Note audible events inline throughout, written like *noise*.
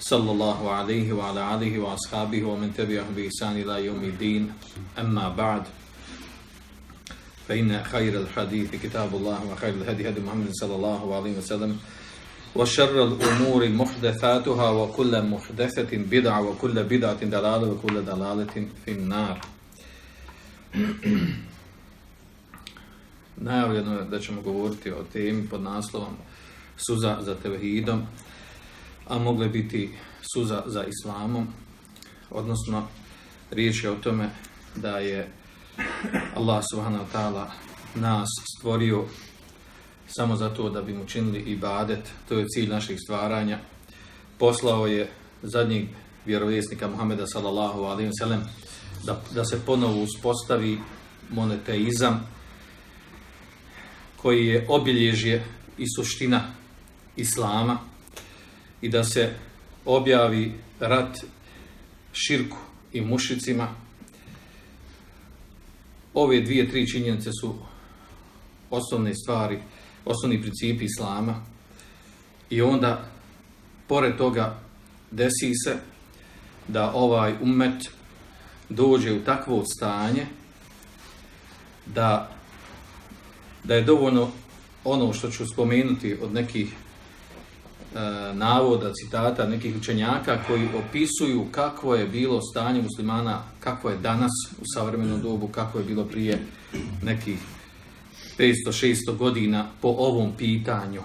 صلى الله عليه وعلى آله وأصحابه ومن تبعهم بإحسان إلى يوم الدين. أما بعد فإن خير الحديث كتاب الله وخير الهدي هدي محمد صلى الله عليه وسلم وشر الأمور محدثاتها وكل محدثة بدعة وكل بدعة دلالة وكل دلالة في النار. *clears throat* Najavljeno je da ćemo govoriti o temi pod naslovom Suza za tevhidom, a mogle biti suza za islamom, odnosno riječ je o tome da je Allah subhanahu wa ta'ala nas stvorio samo zato da bi mu činili ibadet, to je cilj naših stvaranja. Poslao je zadnjeg vjerovjesnika Muhameda sallallahu alaihi wasallam da, da se ponovo uspostavi monoteizam koji je obilježje i suština islama i da se objavi rat širku i mušicima. Ove dvije, tri činjenice su osnovne stvari, osnovni principi islama i onda pored toga desi se da ovaj umet dođe u takvo stanje da, da je dovoljno ono što ću spomenuti od nekih navoda, citata nekih učenjaka koji opisuju kakvo je bilo stanje muslimana, kakvo je danas u savremenom dobu, kako je bilo prije nekih 500-600 godina po ovom pitanju.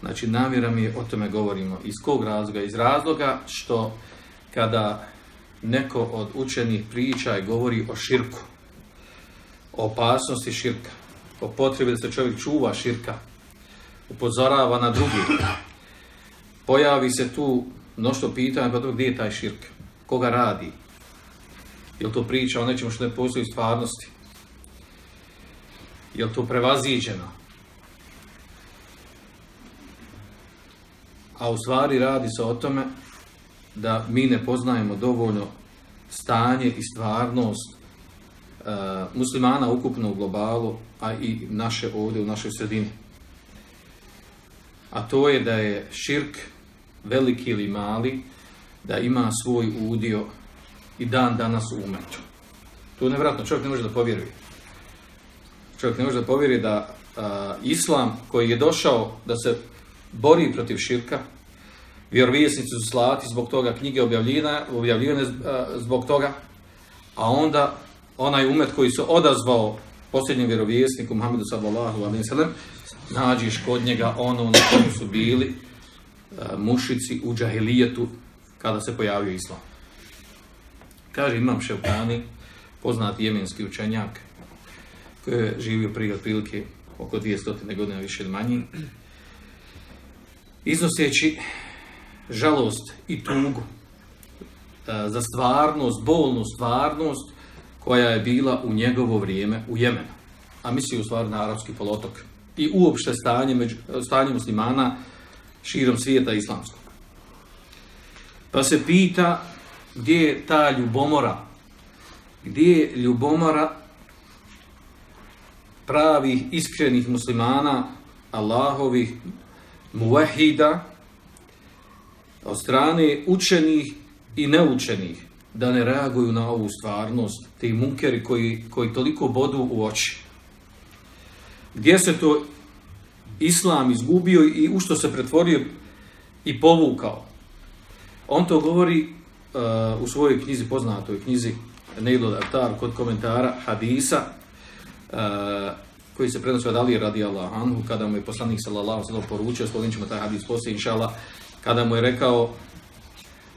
Znači, namjera mi je, o tome govorimo. Iz kog razloga? Iz razloga što kada neko od učenih priča i govori o širku, o opasnosti širka, o potrebi da se čovjek čuva širka, upozorava na drugi, pojavi se tu mnoštvo pitanja, pa gdje je taj širk? Koga radi? Je to priča o nečemu što ne postoji u stvarnosti? Je to prevaziđeno? A u stvari radi se o tome da mi ne poznajemo dovoljno stanje i stvarnost uh, muslimana ukupno u globalu, a i naše ovdje u našoj sredini. A to je da je širk, veliki ili mali, da ima svoj udio i dan danas u umetu. To je nevratno, čovjek ne može da povjeruje. Čovjek ne može da povjeruje da a, islam koji je došao da se bori protiv širka, vjerovijesnici su slati zbog toga, knjige objavljene, objavljene zbog toga, a onda onaj umet koji se odazvao posljednjem vjerovjesniku Muhammedu sallallahu alaihi nađeš kod njega ono na kojem su bili a, mušici u džahilijetu kada se pojavio islam. Kaže Imam Ševkani, poznati jemenski učenjak, koji je živio prije otprilike oko 200 godina više ili manji, iznoseći žalost i tugu za stvarnost, bolnu stvarnost koja je bila u njegovo vrijeme u Jemenu. A misli u stvari na arapski polotok. I uopšte stanje, među, stanje muslimana širom svijeta islamskog. Pa se pita gdje je ta ljubomora, gdje je ljubomora pravih, iskrenih muslimana, Allahovih, muvahida, od strane učenih i neučenih, da ne reaguju na ovu stvarnost, ti munkeri koji, koji toliko bodu u oči. Gdje se to islam izgubio i u što se pretvorio i povukao. On to govori uh, u svojoj knjizi, poznatoj knjizi Neilul Artar, kod komentara Hadisa, uh, koji se prenosi od Ali radi Allah anhu, kada mu je poslanik sallallahu sallam poručio, spomenut ćemo taj hadis poslije, inšala, kada mu je rekao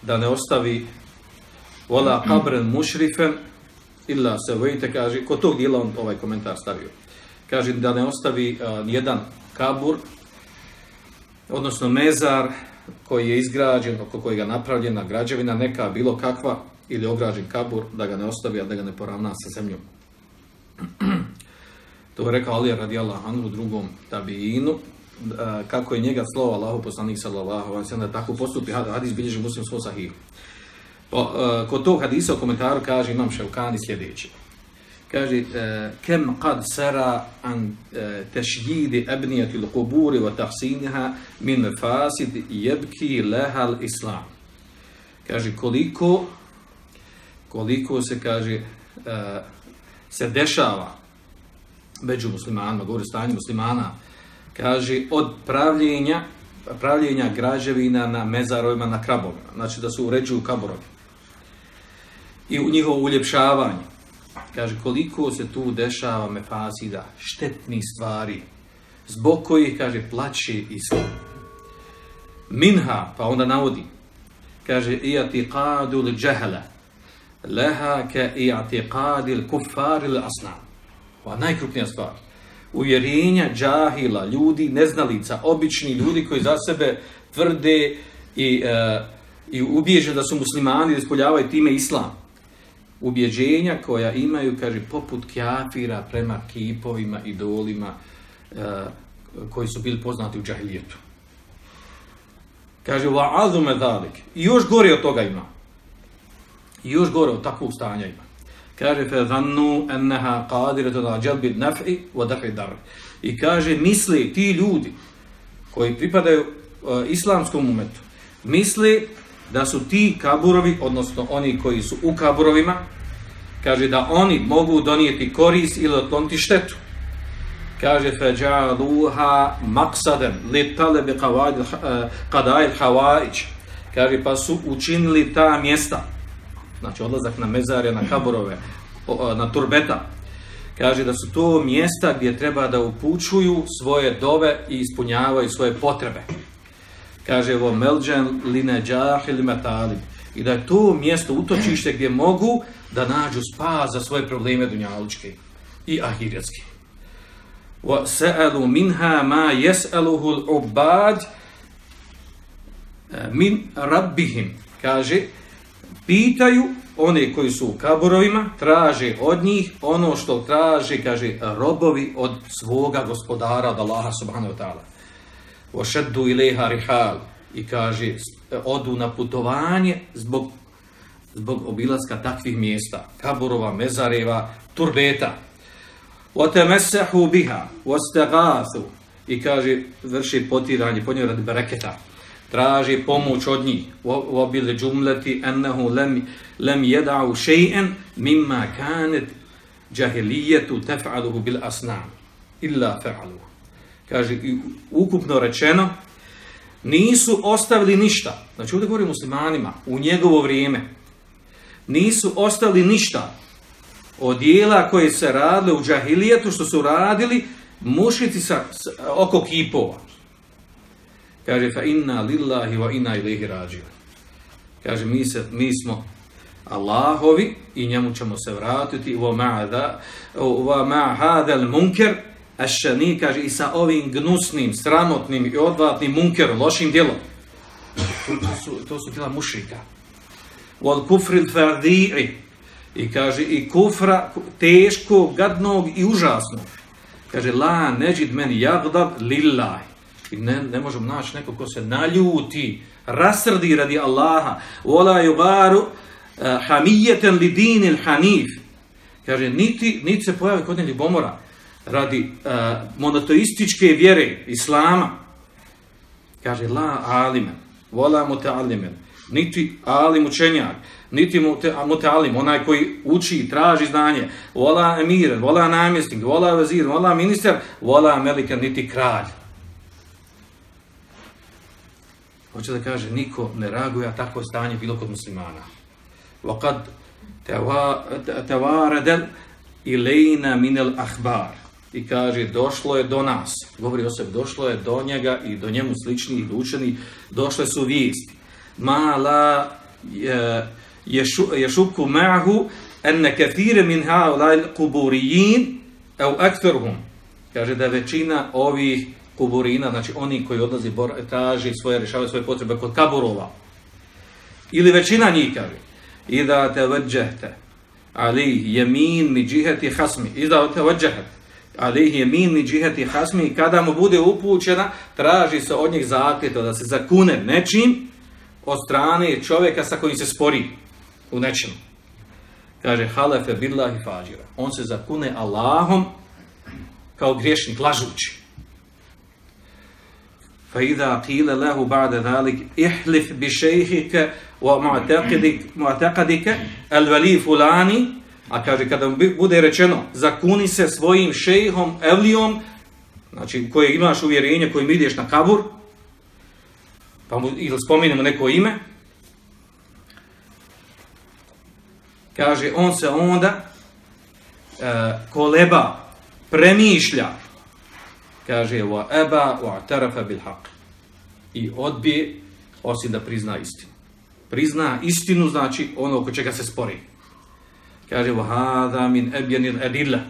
da ne ostavi vola kabren mušrifen illa se vejte, kaže, kod tog dijela on ovaj komentar stavio. Kaže da ne ostavi uh, jedan kabur, odnosno mezar, koji je izgrađen, oko kojega napravljena građevina, neka bilo kakva, ili ograđen kabur, da ga ne ostavi, a da ga ne poravna sa zemljom. *clears throat* to je rekao Ali radijallahu anhu drugom tabijinu, kako je njega slovo Allahu poslanik sallallahu sellem da tako postupi hadis bilježi muslim svoj sahih. Pa, kod tog hadisa u komentaru kaže imam Ševkani sljedeći. Kaže, kem kad sara an tešjidi ebnijati l'kuburi wa tahsiniha min fasid jebki lehal islam. Kaže, koliko koliko se kaže se dešava među muslimanima, govori stanje muslimana, kaže od pravljenja, pravljenja građevina na mezarovima, na krabovima. Znači da se uređuju kaborovi. I u njihovo uljepšavanje. Kaže koliko se tu dešava mefasida, štetni stvari, zbog kojih, kaže, plaće islam. Minha, pa onda navodi, kaže, iati qadul džehla, leha ke iati qadil kufaril asnam. Ova najkrupnija stvar uvjerenja džahila, ljudi, neznalica, obični ljudi koji za sebe tvrde i, uh, i da su muslimani, da ispoljavaju time islam. Ubjeđenja koja imaju, kaže, poput kjafira prema kipovima, idolima uh, koji su bili poznati u džahilijetu. Kaže, va azume dalik. I još gore od toga ima. I još gore od takvog stanja ima. Kaže fe zannu enneha qadiratu jalbi naf'i wa daf'i dar. I kaže misli ti ljudi koji pripadaju uh, islamskom umetu, misli da su ti kaburovi, odnosno oni koji su u kaburovima, kaže da oni mogu donijeti koris ili otkloniti štetu. Kaže fe ja'aluha maqsadan li qawaid qada'il hawaij. Kaže pa su učinili ta mjesta znači odlazak na mezarje, na kaborove, na turbeta, kaže da su to mjesta gdje treba da upućuju svoje dove i ispunjavaju svoje potrebe. Kaže ovo melđan line džahil metalib. I da je to mjesto utočište gdje mogu da nađu spas za svoje probleme dunjalučke i ahiretske. Wa sa'alu minha ma yas'aluhu al-ubad min rabbihim. Kaže, pitaju one koji su u kaburovima, traže od njih ono što traže, kaže, robovi od svoga gospodara, od Allaha subhanahu wa ta'ala. Ošeddu ileha rihal. I kaže, odu na putovanje zbog, zbog obilaska takvih mjesta, kaburova, mezareva, turbeta. Otemesehu biha, ostegathu. I kaže, vrši potiranje, po njoj radi bereketa. Traži pomoć od njih. U obili džumleti ennehu lem, lem jeda'u še'en mimma kanet džahilijetu tef'aluhu bil asnam. Illa fe'aluhu kaže ukupno rečeno nisu ostavili ništa. Znači ovdje govorim muslimanima u njegovo vrijeme. Nisu ostavili ništa od dijela koje se radile u džahilijetu što su radili mušici sa, sa, oko kipova. Kaže, fa inna lillahi wa inna ilihi rađiva. Kaže, mi, se, mi smo Allahovi i njemu ćemo se vratiti. Wa ma'ada wa ma'hadal munker ašani, kaže, i sa ovim gnusnim, sramotnim i odvatnim munkerom, lošim djelom. To, to su, to su djela mušrika. Wal kufril fardi'i i kaže, i kufra teškog, gadnog i užasnog. Kaže, la neđid men jagdab lillahi I ne, ne možemo naći neko ko se naljuti, rasrdi radi Allaha. Ola yugaru uh, hamijeten li dinil hanif. Kaže, niti, niti se pojavi kod njih bomora radi e, monoteističke vjere, islama. Kaže, la alimen, vola muta'alimen, niti alim učenjak, niti muta'alim, onaj koji uči i traži znanje, vola emir, vola namjesnik, vola vezir, vola ministar, vola melika, niti kralj. Hoće da kaže, niko ne reaguje, a tako stanje bilo kod muslimana. Vakad tevara del ilejna minel. I kaže, došlo je do nas, govori o sebi, došlo je do njega i do njemu sličnih učenih, došle su vijesti. Ma la ješuku ma'hu enne kefire min ha'ulaj kuburijin au ektorhum. Kaže da većina ovih kuburina, znači oni koji odlazi, traži svoje, rješavaju svoje potrebe kod kaburova. Ili većina njih kaže, i da te ali jemin mi džiheti hasmi, i da te vrđehte, alihi je min mi džihati hasmi i kada mu bude upućena, traži se od njeg zakljeto da se zakune nečim od strane čovjeka sa kojim se spori u nečemu. Kaže, halefe billahi fađira. On se zakune Allahom kao griješnik, lažući. Fa idha qila lahu ba'da dhalik ihlif bi shaykhika wa mu'taqidika al-wali fulani a kaže kada bude rečeno zakuni se svojim šejhom Evlijom znači koje imaš uvjerenje kojim ideš na kabur pa mu ili spominjemo neko ime kaže on se onda uh, koleba premišlja kaže wa eba wa tarafa bil haq i odbije osim da prizna istinu. Prizna istinu znači ono oko čega se spori kaže wa hada min abyan al adilla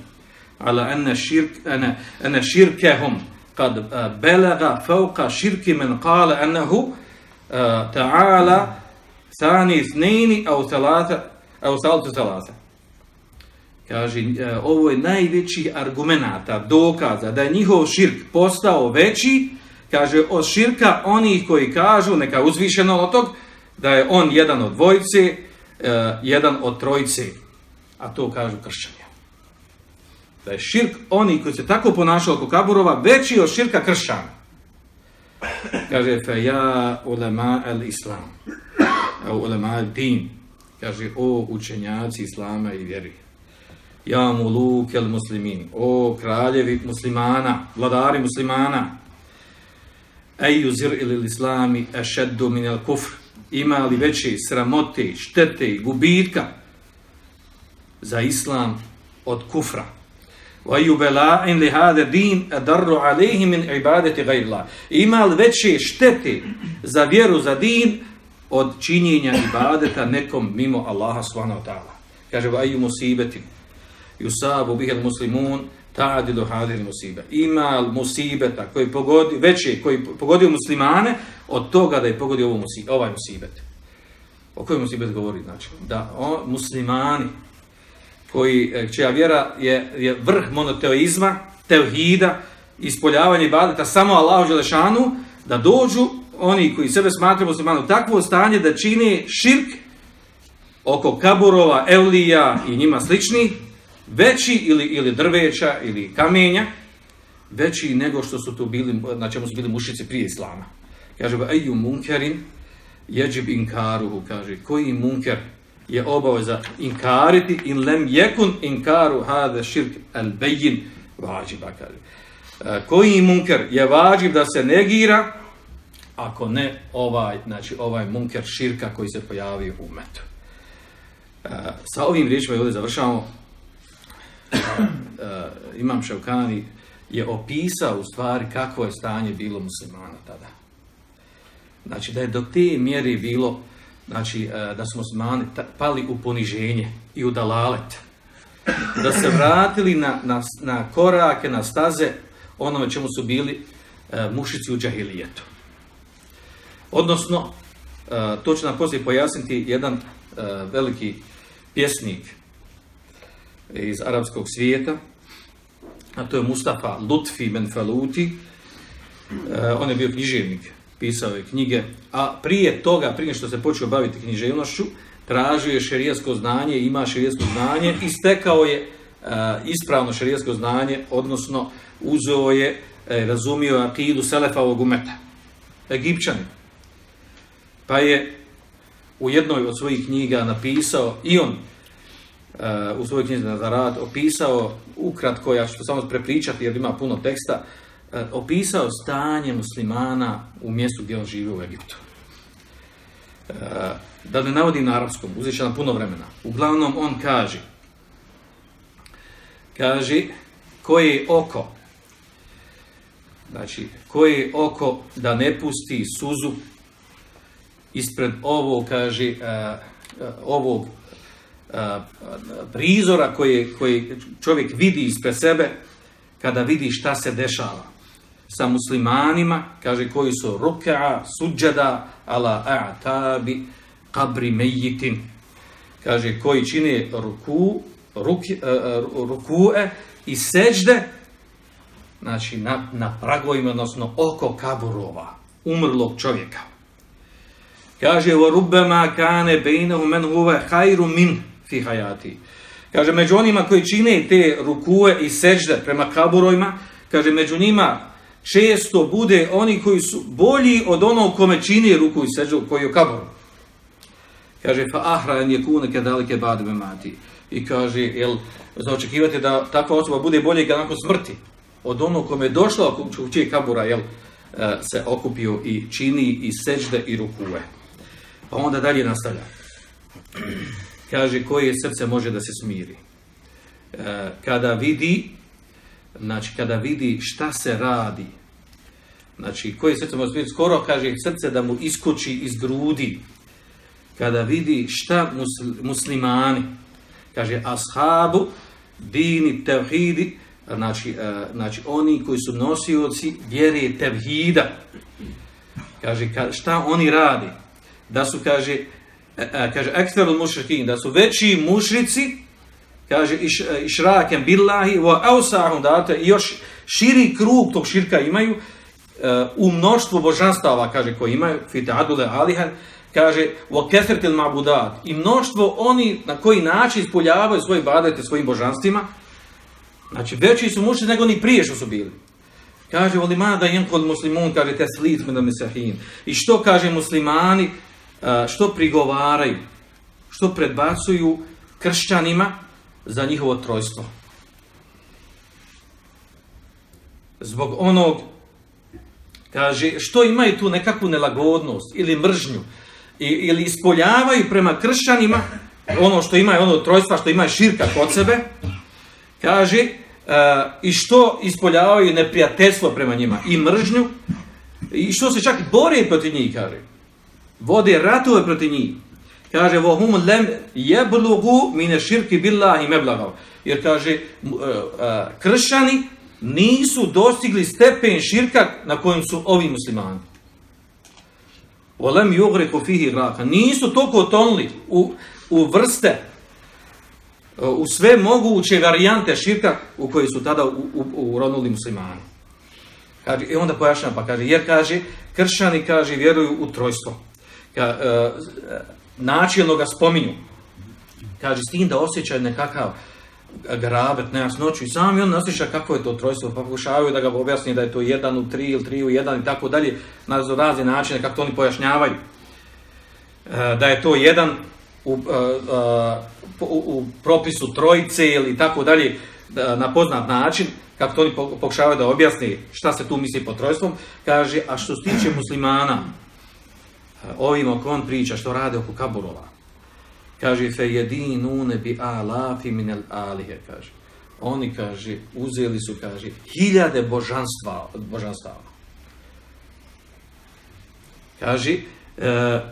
ala anna shirk ana ana shirkahum qad balaga fawqa shirki man qala annahu ta'ala ثاني اثنين او ثلاثه او ثالث ثلاثه Kaže, e, ovo je najveći argumenata, dokaza da je njihov širk postao veći, kaže, od širka onih koji kažu, neka uzvišeno od tog, da je on jedan od dvojice, e, jedan od trojice. A to kažu kršćanja. Da je širk onih koji se tako ponašao oko kaburova veći od širka kršćana. Kaže, fe ja ulema el islam. Ulema el din. Kaže, o učenjaci islama i vjeri Ja muluk el muslimin. O kraljevi muslimana, vladari muslimana. Eju zir ili islami ešeddu min el kufr. Ima li veće sramote, štete i gubitka za islam od kufra. Bela'in li hade din adarru alejhi min ibadeti gajrla. Ima li veće štete za vjeru za din od činjenja ibadeta nekom mimo Allaha subhanahu wa ta'ala. Kaže, vaju musibetim yusabu bihel muslimun ta'adilu hadir musibe. Ima musibeta koji pogodi, veće koji pogodio muslimane od toga da je pogodio ovaj musibet. O kojem musibet govori? Znači, da o, muslimani koji, e, čija vjera je, je vrh monoteoizma, tevhida, ispoljavanje ibadeta samo Allahu Đelešanu, da dođu oni koji sebe smatraju muslimanu takvo stanje da čini širk oko kaburova, evlija i njima slični, veći ili, ili drveća ili kamenja, veći nego što su to bili, na čemu su bili mušici prije islama. Kaže, eju munkerin, jeđib inkaruhu, kaže, koji munker je obaveza inkariti in lem jekun inkaru hade širk el bejin vađiba, kaže. E, koji munker je vađib da se negira, ako ne ovaj, znači ovaj munker širka koji se pojavio u metu. E, sa ovim riječima ovdje završavamo uh, Imam Ševkani je opisao u stvari kakvo je stanje bilo muslimana tada. Znači da je do te mjere bilo znači, uh, da su muslimani pali u poniženje i u dalalet. Da se vratili na, na, na korake, na staze onome čemu su bili uh, mušici u džahilijetu. Odnosno, uh, to će nam poslije pojasniti jedan veliki pjesnik iz arapskog svijeta, a to je Mustafa Lutfi Menfaluti, e, on je bio književnik, pisao je knjige, a prije toga, prije što se počeo baviti književnošću, tražio je šerijasko znanje, ima šerijasko znanje i stekao je uh, ispravno šerijasko znanje, odnosno uzeo je, e, razumio akidu Selefa ovog umeta, Egipćani. Pa je u jednoj od svojih knjiga napisao i on uh, u svojoj knjizi na rad opisao ukratko, ja ću samo prepričati jer ima puno teksta, opisao stanje muslimana u mjestu gdje on živi u Egiptu. Uh, da ne navodim na arapskom, uzet će nam puno vremena. Uglavnom on kaže, kaže, koje oko, znači, koje oko da ne pusti suzu ispred ovog, kaže, uh, ovog prizora koje, koje čovjek vidi ispred sebe kada vidi šta se dešava sa muslimanima, kaže koji su ruka, suđada, ala a'tabi, kabri mejitin. Kaže koji čine ruku, ruki, uh, rukue i seđde, znači na, na pragovima, odnosno oko kaburova, umrlog čovjeka. Kaže, o rubema kane bejnehu men huve hajru min fi hajati. Kaže, među onima koji čine te rukue i seđde prema kaburovima, kaže, među njima često bude oni koji su bolji od onog kome čini ruku i seđu koji je kaboru. Kaže, fa ahrajan je kune kedalike badbe mati. I kaže, jel, za očekivati da takva osoba bude bolje nakon smrti od onog kome je došla u čije kabura, jel, e, se okupio i čini i seđde i rukue. Pa onda dalje nastavlja. *clears throat* Kaže, koje srce može da se smiri? E, kada vidi, znači, kada vidi šta se radi, znači, koje srce može smiriti? Skoro, kaže, srce da mu iskoči iz grudi, kada vidi šta muslimani, kaže, ashabu, dini, tevhidi, znači, e, znači, oni koji su nosioci vjere tevhida, kaže, šta oni radi? da su, kaže, e, e, kaže, eksterul mušrikin, da su veći mušrici, kaže, iš, e, išrakem billahi, wa ausahum, date, još širi krug tog širka imaju, u mnoštvu božanstava, kaže, koji imaju, fite alihan, kaže, wa kethrtil mabudat, i mnoštvo oni na koji način ispoljavaju svoje badete svojim božanstvima, znači, veći su mušrici nego ni prije što su bili. Kaže, voli da jem kod muslimun, kaže, te slit da mesahin. I što kaže muslimani, što prigovaraju, što predbacuju kršćanima za njihovo trojstvo. Zbog onog, kaže, što imaju tu nekakvu nelagodnost ili mržnju, ili ispoljavaju prema kršćanima ono što imaju, ono trojstva što imaju širka kod sebe, kaže, i što ispoljavaju neprijateljstvo prema njima i mržnju, i što se čak bore protiv njih, kaže vode ratove protiv njih. Kaže, vohum lem jeblugu mine širki billahi meblagav. Jer kaže, uh, uh, kršani nisu dostigli stepen širka na kojem su ovi muslimani. Volem jugriku fihi raka. Nisu toliko tonli u, u vrste, u sve moguće varijante širka u koje su tada uronuli muslimani. Kaže, I onda pojašnjava pa kaže, jer kaže, kršani kaže, vjeruju u trojstvo ka, e, načelno ga spominju. Kaže, s tim da osjećaju nekakav grabet, nejasnoću i sami on osjeća kako je to trojstvo, pa pokušavaju da ga objasni da je to jedan u tri ili tri u jedan i tako dalje, na razne načine kako to oni pojašnjavaju. E, da je to jedan u, e, u, u propisu trojice ili tako dalje, na poznat način, kako to oni pokušavaju da objasni šta se tu misli po trojstvom, kaže, a što se tiče muslimana, ovim oko on priča što rade oko kaburova. Kaže, fe jedinune bi alafi minel alihe, kaže. Oni, kaže, uzeli su, kaže, hiljade božanstva, božanstava. Kaže, e,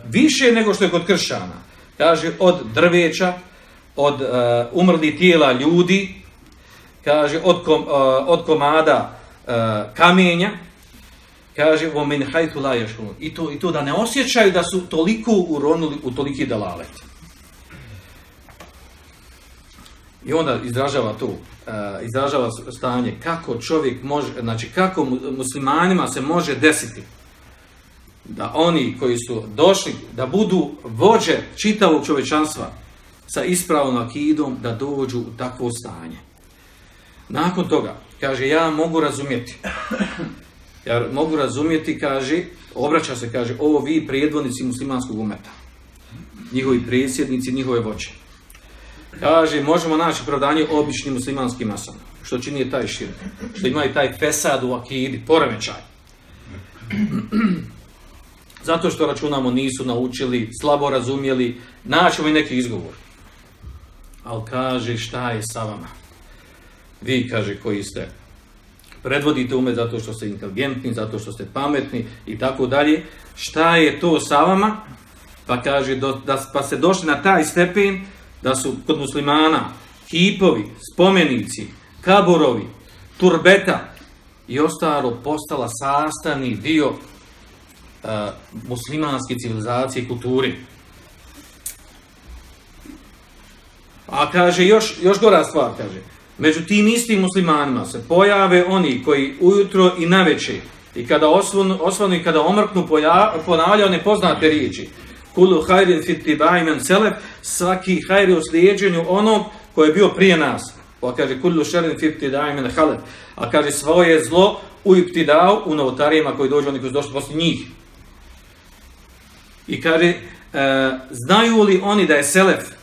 više nego što je kod kršana. Kaže, od drveća, od e, umrli tijela ljudi, kaže, od, kom, e, od komada e, kamenja, kaže vo min haythu la i to i to da ne osjećaju da su toliko uronuli u toliki dalalet. I onda izražava to uh, izražava stanje kako čovjek može znači kako muslimanima se može desiti da oni koji su došli da budu vođe čitavog čovečanstva sa ispravnom akidom da dođu u takvo stanje. Nakon toga kaže ja mogu razumjeti Ja mogu razumjeti, kaže, obraća se, kaže, ovo vi prijedvodnici muslimanskog umeta. Njihovi prijesjednici, njihove voće. Kaže, možemo naći prodanje običnim muslimanskim masama. Što čini je taj šir. Što imaju taj fesad u akidi, poremećaj. *clears throat* Zato što računamo nisu naučili, slabo razumjeli, naćemo i neki izgovor. Ali kaže, šta je sa vama? Vi, kaže, koji ste predvodite umet zato što ste inteligentni, zato što ste pametni i tako dalje. Šta je to sa vama? Pa kaže, do, da, pa se došli na taj stepen da su kod muslimana kipovi, spomenici, kaborovi, turbeta i ostalo postala sastavni dio uh, muslimanske civilizacije i kulturi. A kaže, još, još gora stvar, kaže, među tim istim muslimanima se pojave oni koji ujutro i naveče i kada osvanu, i kada omrknu ponavljaju nepoznate riječi. Kulu hajrin fiti bajmen selef, svaki hajri u slijedženju onog koji je bio prije nas. Pa kaže, kullu šerin fiti dajmen halef. A kaže, svoje zlo u iptidao u novotarijima koji dođu, oni koji su došli poslije njih. I kaže, e, znaju li oni da je selef,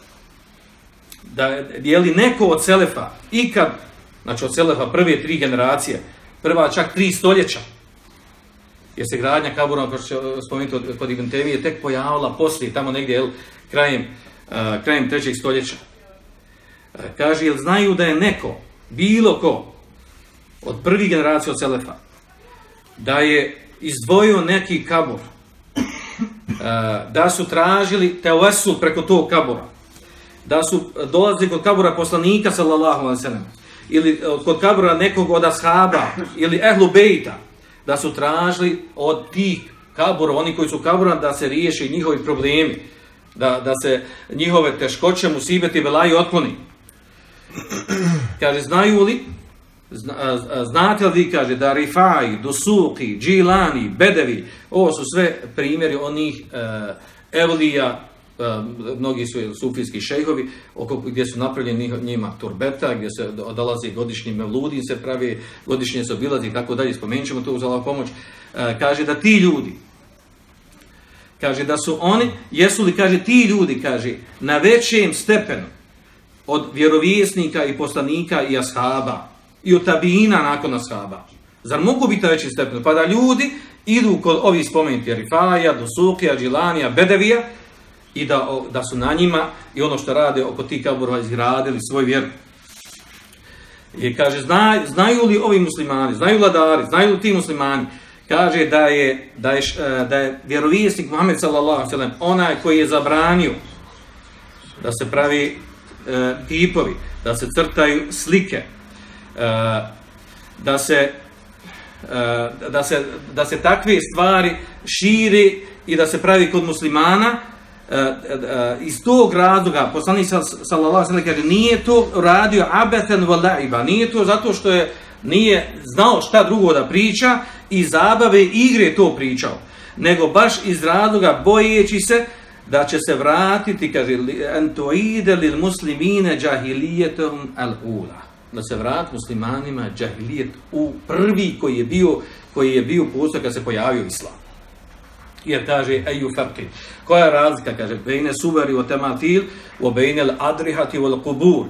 da je li neko od selefa, ikad, znači od selefa prve tri generacije, prva čak tri stoljeća, jer se gradnja kabura, kao što spomenuti kod Ibn tek pojavila poslije, tamo negdje, jel, krajem, uh, krajem trećeg stoljeća. Uh, kaže, jel znaju da je neko, bilo ko, od prvih generacija od Selefa, da je izdvojio neki kabur, uh, da su tražili teosul preko tog kabura, da su dolazili kod kabura poslanika, sallallahu alaihi sallam, ili kod kabura nekog od ashaba, ili ehlu bejta, da su tražili od tih kabura, oni koji su kabura, da se riješi njihovi problemi, da, da se njihove teškoće, musibeti, velaju otkloni. Kaže, znaju li, zna, znate li vi, kaže, da Rifai, Dusuki, Džilani, Bedevi, ovo su sve primjeri onih uh, evlija, mnogi su sufijski šejhovi oko gdje su napravljeni njima turbeta gdje se dolazi godišnji mevludi se pravi godišnje se obilazi i tako dalje spomenut ćemo to uzela pomoć. Kaže da ti ljudi kaže da su oni jesu li kaže ti ljudi kaže na većem stepenu od vjerovjesnika i poslanika i ashaba i od tabina nakon ashaba? Zar mogu biti na većem stepenu? Pa da ljudi idu kod ovih spomenuti Rifaja, Dusukija, Džilanija, Bedevija i da, da su na njima i ono što rade oko tih kaburova izgradili svoj vjer. I kaže, zna, znaju li ovi muslimani, znaju vladari, znaju li ti muslimani, kaže da je, da je, da je vjerovijesnik Muhammed sallallahu sallam onaj koji je zabranio da se pravi e, tipovi, da se crtaju slike, e, da se e, da se, da se takve stvari širi i da se pravi kod muslimana, iz tog razloga poslanik sallallahu alejhi kaže nije to radio abeten walaiba nije to zato što je nije znao šta drugo da priča i zabave igre to pričao nego baš iz razloga bojeći se da će se vratiti kaže antoide lil muslimine jahiliyetum al ula. Da se vrat muslimanima džahilijet u prvi koji je bio koji je bio posle kad se pojavio islam jer kaže eju farki. Koja je razlika? Kaže, bejne suveri o tematil, o bejne adrihati o kubur.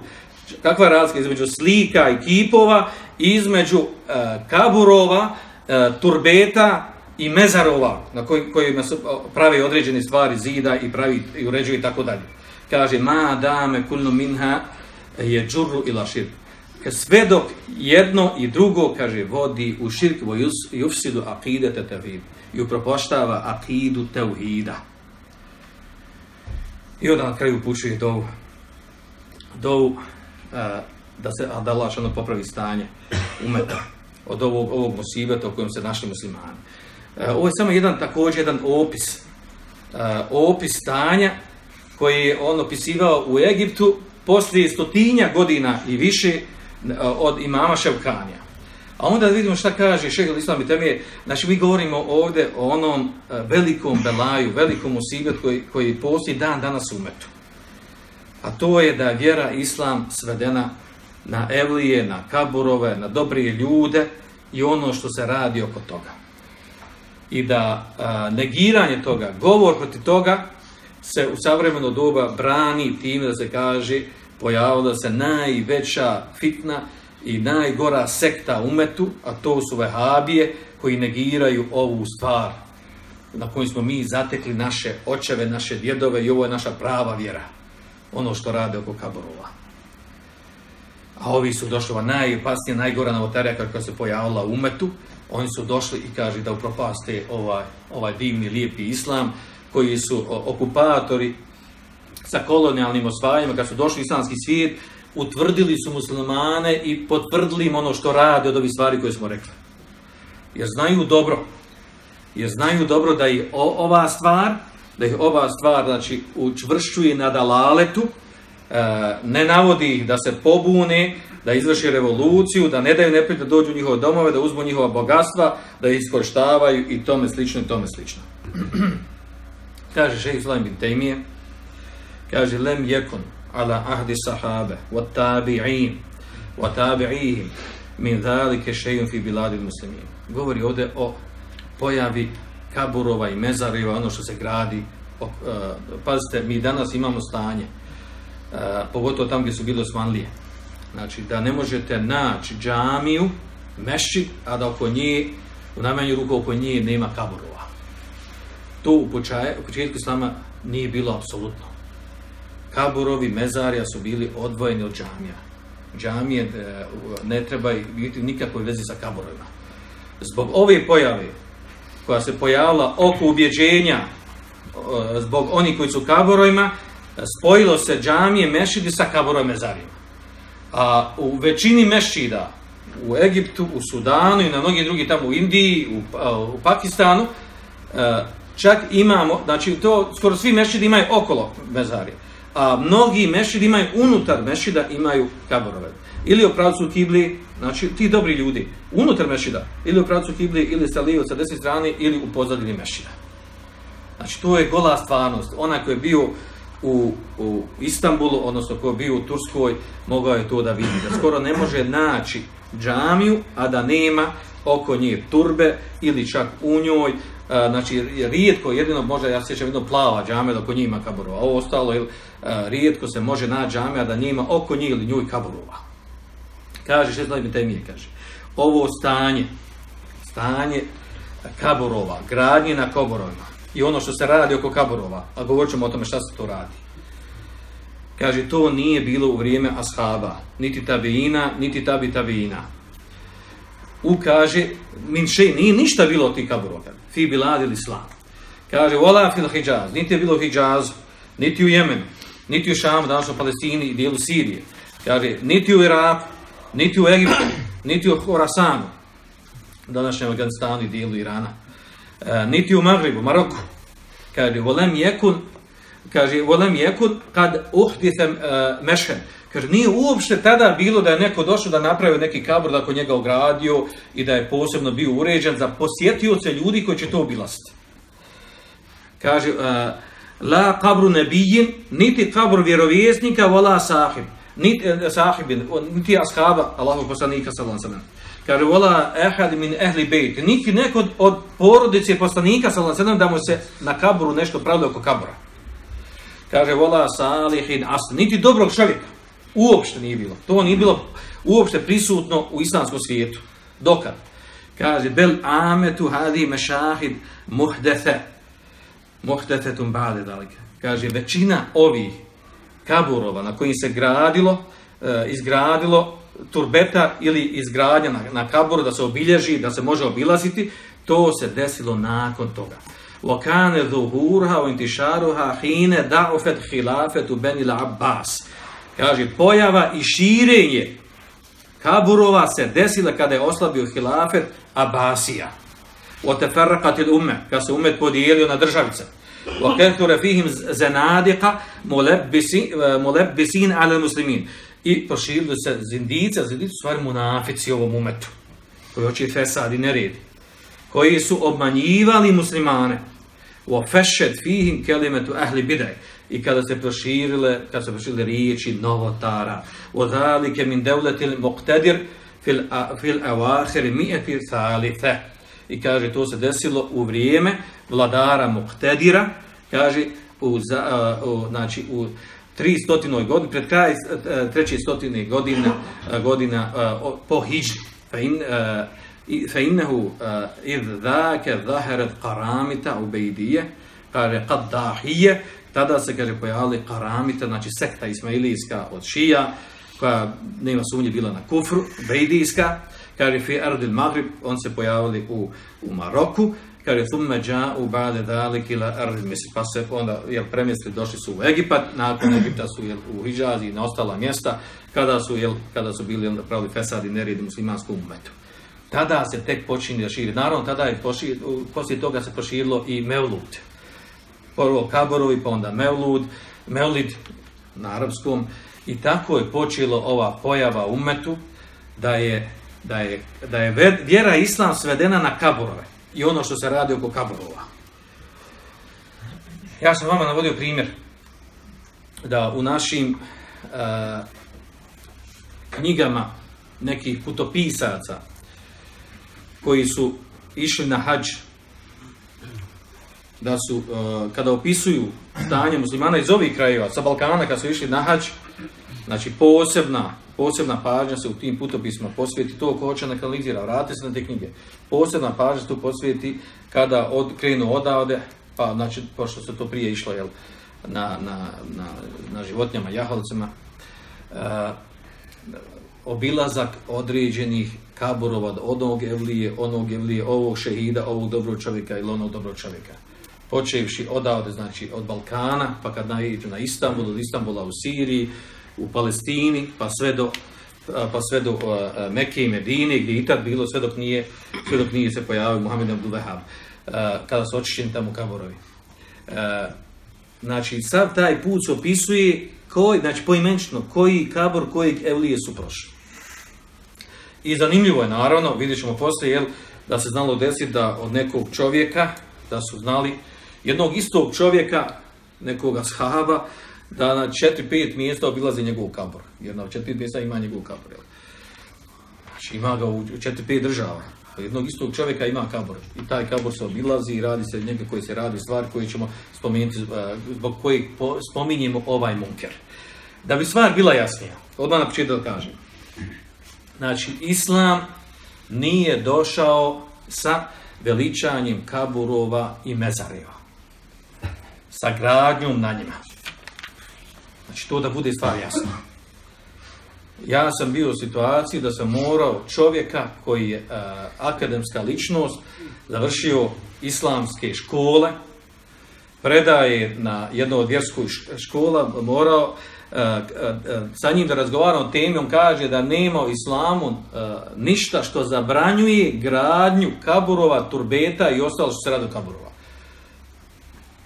Kakva je razlika između slika i kipova, između uh, kaburova, uh, turbeta i mezarova, na koj, kojima se pravi određene stvari zida i pravi i uređuje i tako dalje. Kaže, ma dame kulnu minha je džurru ila širk. Sve dok jedno i drugo, kaže, vodi u širk, vo jufsidu akidete tevhidu i upropoštava akidu teuhida. I onda na kraju upućuje dovu, dovu uh, da se Allah ono popravi stanje umeta od ovog, ovog musibeta u kojem se našli muslimani. Uh, ovo je samo jedan također jedan opis uh, opis stanja koji je on opisivao u Egiptu poslije stotinja godina i više od imama Ševkanija. A onda vidimo šta kaže šehr Islam i temije. Znači, mi govorimo ovdje o onom e, velikom belaju, velikom usibet koji, koji postoji dan danas umetu. A to je da je vjera Islam svedena na evlije, na kaburove, na dobrije ljude i ono što se radi oko toga. I da a, negiranje toga, govor proti toga, se u savremeno doba brani tim da se kaže pojavila se najveća fitna i najgora sekta umetu, a to su vehabije koji negiraju ovu stvar na kojoj smo mi zatekli naše očeve, naše djedove i ovo je naša prava vjera. Ono što rade oko kaborova. A ovi su došli, ova najopasnija, najgora novotarija kako se pojavila u umetu, oni su došli i kaže da upropaste ovaj, ovaj divni, lijepi islam, koji su okupatori sa kolonijalnim osvajanjima, kad su došli u islamski svijet, utvrdili su muslimane i potvrdili im ono što rade od ovih stvari koje smo rekli. jer znaju dobro, jer znaju dobro da ih ova stvar, da ih ova stvar znači, učvršćuje na dalaletu, e, ne navodi ih da se pobune, da izvrši revoluciju, da ne daju neprijatelj da dođu u njihove domove, da uzmu njihova bogatstva, da ih iskorištavaju i tome slično i tome slično. *clears throat* kaže šehr Islam bin Tejmije, kaže lem jekun ala ahdi sahabe, wa tabi'in, wa tabi'ihim, min dhalike šejun fi biladi muslimin. Govori ovdje o pojavi kaburova i mezariva, ono što se gradi. Uh, pazite, mi danas imamo stanje, uh, pogotovo tamo gdje su bile osmanlije. Znači, da ne možete naći džamiju, mešćid, a da oko nje, u najmanju ruku oko nje nema kaburova. To u početku islama nije bilo apsolutno. Kaburovi, mezarija su bili odvojeni od džamija. Džamije e, ne treba biti nikakvoj vezi sa kaburovima. Zbog ove pojave, koja se pojavila oko ubjeđenja, zbog onih koji su kaburovima, spojilo se džamije, mešidi sa kaburovim mezarima. A u većini mešida, u Egiptu, u Sudanu i na mnogim drugim tamo u Indiji, u, u Pakistanu, čak imamo, znači to skoro svi mešidi imaju okolo mezarije, a mnogi mešidi imaju unutar mešida imaju kaborove. Ili u pravcu kibli, znači ti dobri ljudi, unutar mešida, ili u pravcu kibli, ili sa lijevo, sa desne strane, ili u pozadini mešida. Znači to je gola stvarnost. Ona koja je bio u, u Istanbulu, odnosno ko je bio u Turskoj, mogao je to da vidi. Da skoro ne može naći džamiju, a da nema oko nje turbe ili čak u njoj, znači rijetko, jedino možda, ja sjećam jedno plava džame da oko njima ima kaburova, ovo ostalo, ili, rijetko se može naći džame, a da njima oko nje ili njoj kaburova. Kaže, šest mi temije, kaže, ovo stanje, stanje kaburova, gradnje na kaburovima, i ono što se radi oko kaburova, a govorit ćemo o tome šta se to radi. Kaže, to nije bilo u vrijeme ashaba, niti tabiina, niti tabi tabiina. U kaže, min nije ništa bilo od tih kaburova, fi bilad ili islam. Kaže, vola fil hijaz, niti je bilo u Hijazu, niti u Jemenu, niti u Šamu, danas Palestini i dijelu Sirije. Kaže, niti u Iraku, niti u Egiptu, niti u Horasanu, današnjem Afganistanu i dijelu Irana E, niti u Magribu, Maroku. Kaže, volem jekun, kaže, volem jekun kad uhdithem uh, mešhen. Kaže, nije uopšte tada bilo da je neko došao da napravio neki kabur, da ko njega ogradio i da je posebno bio uređen za posjetioce ljudi koji će to obilaziti. Kaže, uh, la kabru nebijin, niti kabru vjerovjesnika, vola sahib, niti, uh, sahibin, niti ashaba, Allahu poslanika, sallam sallam kaže vola ehad min ehli bejt. Niti neko od porodice poslanika sallallahu alejhi da mu se na kaburu nešto pravilo oko kabura. Kaže vola salihin as niti dobrog čovjeka uopšte nije bilo. To nije bilo uopšte prisutno u islamskom svijetu. Dokad? Kaže, bel ametu hadi mešahid muhdete. Muhtetetum bade dalike. Kaže, većina ovih kaburova na kojim se gradilo, eh, izgradilo turbeta ili izgradnja na, na kaburu da se obilježi, da se može obilaziti, to se desilo nakon toga. Lokane zuhurha u intišaruha hine da'ufet hilafetu benila Abbas. Kaže, pojava i širenje kaburova se desila kada je oslabio hilafet Abasija. Oteferrakat il ume, kada se umet podijelio na državice. Oketure fihim zenadika mulebisin eh, ale muslimin. I proširili se zindice, zindice stvari munafici ovom umetu. Koji oči fesadi ne redi, Koji su obmanjivali muslimane. Wa fešed fihim kelimetu ahli bidaj i kada se proširile, kada se proširile riječi novotara, u zalike min devletil muqtadir fil, fil avahir mi'eti thalithe. I kaže, to se desilo u vrijeme vladara muqtadira, kaže, u, za, u, znači, u 300. godini, pred kraj e, treće stotine godina, e, godina uh, po hijri. Fa, in, uh, fa innehu uh, id dhake zaharat karamita u Tada se kaže pojavili karamita, znači sekta ismailijska od šija, koja nema sumnje bila na kufru, Bejdijska, kaže fi ardil Maghrib, on se pojavili u, u Maroku, kaže thumme ja'u ba'da dalik ila ard misr pa se onda je premjestili došli su u Egipat nakon Egipta su jel, u Hidžazi i na ostala mjesta kada su jel, kada su bili onda pravili fesad i nered muslimanskom umetu tada se tek počinje da širi. Naravno, tada je poslije toga se proširilo i Mevlud. Prvo Kaborovi, pa onda Mevlud, Mevlid na arapskom. I tako je počelo ova pojava umetu da je, da je, da je vjera islam svedena na kaborove i ono što se radi oko kaborova. Ja sam vama navodio primjer da u našim uh, knjigama nekih putopisaca koji su išli na hađ da su, uh, kada opisuju stanje muslimana iz ovih krajeva, sa Balkana, kada su išli na hađ, znači posebna, posebna pažnja se u tim putopisima posvijeti to ko hoće analizira, vrati se na te knjige. Posebna pažnja se tu posvijeti kada od, krenu odavde, pa znači, pošto se to prije išlo, jel, na, na, na, na životnjama, jahalcima, uh, obilazak određenih kaburova od onog evlije, onog evlije, ovog šehida, ovog dobrog čovjeka ili onog dobrog čovjeka. Počevši odavde, znači od Balkana, pa kad naiđu na Istanbul, od Istanbula u Siriji, u Palestini, pa sve do, pa sve do uh, Mekke i Medine, gdje i tad bilo, sve dok nije, sve dok nije se pojavio Muhammed Abdul Wahab, uh, kada su očišćeni tamo kaburovi. Uh, znači, sav taj put se opisuje koji, znači poimenično, koji kabor, kojeg evlije su prošli. I zanimljivo je naravno, vidjet ćemo poslije, jel, da se znalo desiti da od nekog čovjeka, da su znali, jednog istog čovjeka, nekoga shaba, da na 4-5 mjesta obilazi njegov kabor. Jer na 4-5 mjesta ima njegov kabor. Znači ima ga u 4-5 država. Jednog istog čovjeka ima kabor. I taj kabor se obilazi i radi se njega koji se radi stvar koje ćemo spomenuti, zbog kojeg spominjemo ovaj munker. Da bi stvar bila jasnija, odmah na početku da kažem. Znači, Islam nije došao sa veličanjem kaburova i mezareva. Sa gradnjom na njima. Znači, to da bude stvar jasna. Ja sam bio u situaciji da sam morao čovjeka koji je a, akademska ličnost, završio islamske škole, predaje na jednu od vjerskoj škola, morao sa njim da razgovaram o temi, on kaže da nema u islamu ništa što zabranjuje gradnju kaburova, turbeta i ostalo što se radi kaburova.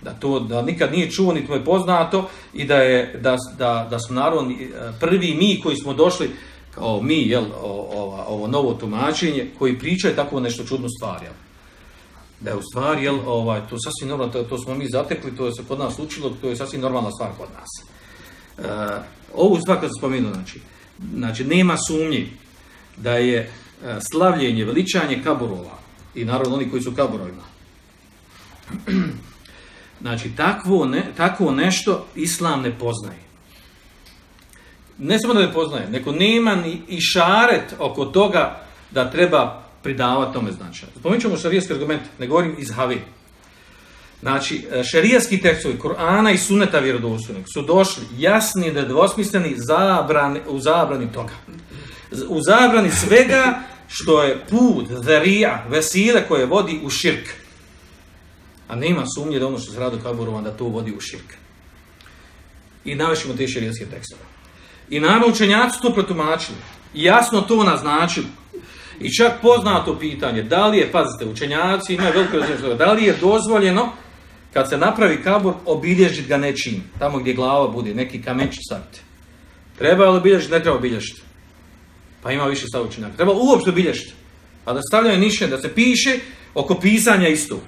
Da to da nikad nije čuo, niti mu je poznato i da, je, da, da, da smo naravno prvi mi koji smo došli kao mi, jel, ovo, ovo novo tumačenje, koji pričaju tako nešto čudnu stvar, jel. Da je u stvari, jel, ovaj, to sasvim normalno, to, to smo mi zatekli, to je se kod nas učilo, to je sasvim normalna stvar kod nas. Uh, ovu stvar kad sam spomenuo, znači, znači, nema sumnji da je uh, slavljenje, veličanje kaburova i naravno oni koji su kaburovima. Znači, takvo, ne, takvo nešto islam ne poznaje. Ne samo da ne poznaje, neko nema ni i šaret oko toga da treba pridavati tome značaj. Spomenut ćemo šarijski argument, ne govorim iz Havi. Znači, šerijski tekstovi Kur'ana i Suneta vjerodostojnog su došli jasni da dvosmisleni zabrani, u zabrani toga. U zabrani svega što je put, zarija, vesile koje vodi u širk. A nema sumnje da ono što se radi u da to vodi u širk. I navešimo te šerijske tekstove. I naravno učenjaci to protumačili. Jasno to naznačili. I čak poznato pitanje, da li je, pazite, učenjaci imaju veliko različnost, da li je dozvoljeno kad se napravi kabur, obilježiti ga nečim, tamo gdje glava bude, neki kamenčić staviti. Treba li obilježiti, ne treba obilježiti. Pa ima više stav učenjaka. Treba uopšte obilježiti. A da stavljaju niše, da se piše oko pisanja isto.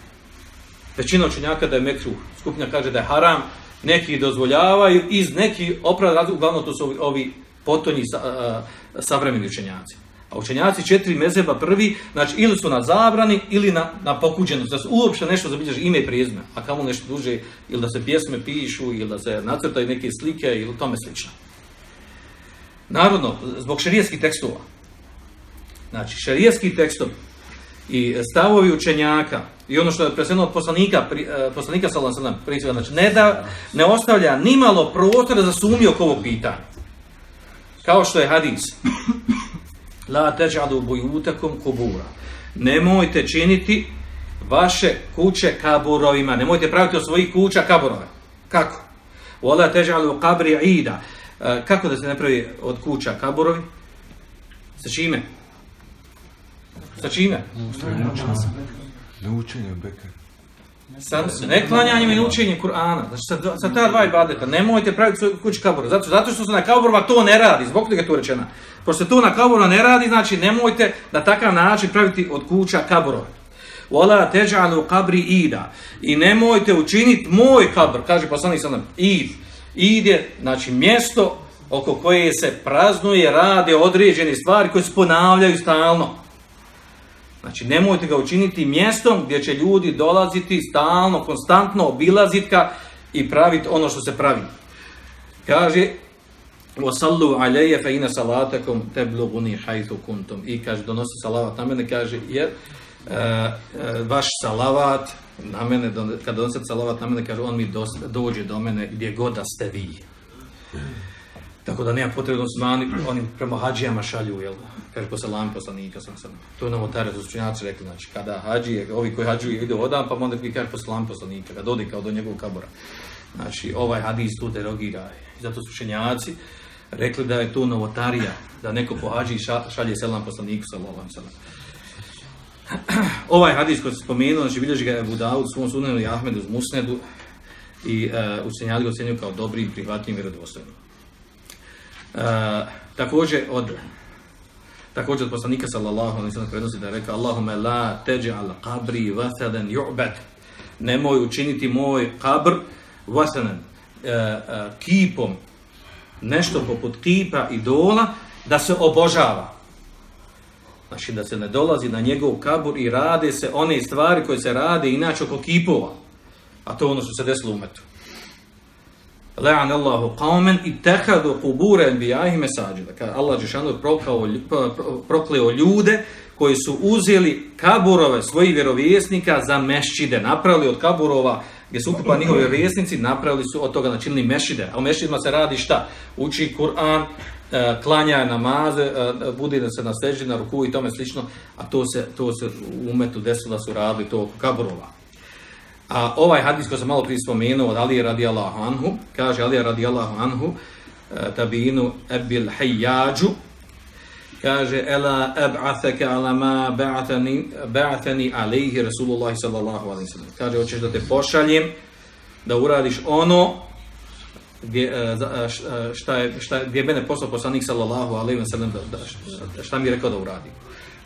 Većina učenjaka da je mekruh. Skupina kaže da je haram, neki dozvoljavaju, iz neki opravda, uglavnom to su ovi, ovi potonji sa, a, savremeni učenjaci. A učenjaci četiri mezeba prvi, znači ili su na zabrani ili na, na pokuđenost, da se uopšte nešto zabilježi ime i prijezme, a kamo nešto duže, ili da se pjesme pišu, ili da se nacrtaju neke slike, ili tome slično. Narodno, zbog šarijetskih tekstova, znači šarijetski tekstov i stavovi učenjaka, i ono što je presedno od poslanika, uh, poslanika sallam znači ne, da, ne ostavlja ni malo prostora za sumnju oko ovog pitanja. Kao što je hadis, La teđadu bujutakum kubura. Nemojte činiti vaše kuće kaburovima. Nemojte praviti od svojih kuća kaburove. Kako? Vola teđadu kabri ida. E, kako da se ne pravi od kuća kaburovi? Sa čime? Sa čime? Na učenje Bekar. Sa neklanjanjem i učenjem Kur'ana. Znači sa, sa ta dva ibadeta. Nemojte praviti svoju kući kabura. Zato, zato što se na kaburima to ne radi. Zbog toga je to rečeno. Pošto se to na kaburima ne radi, znači nemojte na takav način praviti od kuća kaburova. Wala teđalu kabri ida. I nemojte učiniti moj kabr, kaže poslanik sallam, id. Id je, znači, mjesto oko koje se praznuje, rade određene stvari koje se ponavljaju stalno. Znači nemojte ga učiniti mjestom gdje će ljudi dolaziti stalno, konstantno, obilaziti ga i praviti ono što se pravi. Kaže, Osallu aleje fe ina salatakom tebluguni hajtu kuntum. I kaže, donosi salavat na mene, kaže, jer e, e, vaš salavat na mene, kada donosi salavat na mene, kaže, on mi dođe do mene gdje god da ste vi. Hmm. Tako da nema potrebno osmani, onim prema hađijama šalju, jel? Kaže, po salami poslanika sam sam. To je novotare, to su činjaci rekli, znači, kada hađije, ovi koji hađuju idu odan, pa onda kaže po salami poslanika, kad odi kao do njegovog kabora. Znači, ovaj hadis tu derogira. Zato su činjaci rekli da je to novotarija, da neko po hađiji ša- šalje selam poslaniku, sallallahu sellem. *clears throat* Ovaj hadis koji se spomenuo, znači bilježi ga je Abu Dawud, svom sunenu i Ahmedu uz Musnedu i uh, učenjali ga ocjenjuju kao dobri i prihvatljivim i vjerodostojnim. Uh, također od također od poslanika sallallahu alejhi ve prenosi da je rekao Allahume la taj'al qabri wasadan yu'bad. Nemoj učiniti moj kabr wasanan uh, uh, kipom nešto poput kipa idola da se obožava. Znači da se ne dolazi na njegov kabur i rade se one stvari koje se rade inače oko kipova. A to ono što se desilo u metu. La'an Allahu qauman ittakhadhu qubur anbiya'ihim masajida. Kad Allah džeshanu prokleo prokleo ljude koji su uzeli kaburove svojih vjerovjesnika za mešćide, napravili od kaburova gdje su ukupani njihovi vjerovjesnici, napravili su od toga načinili mešide. A u mešidima se radi šta? Uči Kur'an, e, klanja namaze, e, budi da se na seždi, na ruku i tome slično, a to se, to se u umetu desilo da su radili to kaburova. A ovaj hadis koji sam malo prije spomenuo od Alije radijallahu anhu, kaže Alija radijallahu anhu, e, tabinu ebil hajjađu, kaže ela ab'athaka ala ma ba'athani ba'athani alayhi rasulullah sallallahu alejhi ve sellem kaže hoćeš da te pošaljem da uradiš ono gdje e, e, šta je šta je- gdje je mene poslao poslanik sallallahu alejhi ve sellem šta mi je rekao da uradim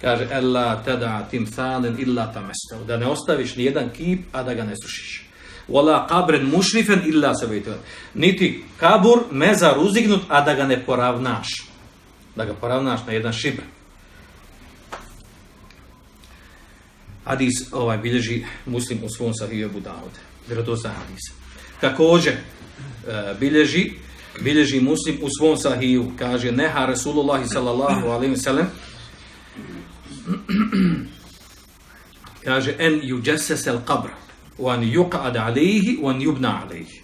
kaže ella tada timthalen illa tamastahu da ne ostaviš ni jedan kip a da ga ne srušiš wala qabran mushrifan illa sabaytu niti kabur mezar uzignut a da ga ne poravnaš da ga poravnaš na jedan šibr. Hadis ovaj bilježi muslim u svom sahiju Abu Dawud. Vjerodostan hadis. Također e, bilježi bilježi muslim u svom sahiju kaže neha Rasulullah sallallahu alaihi sallam *clears throat* kaže en yujassas al qabr wa an yuqad alayhi wa an yubna alayhi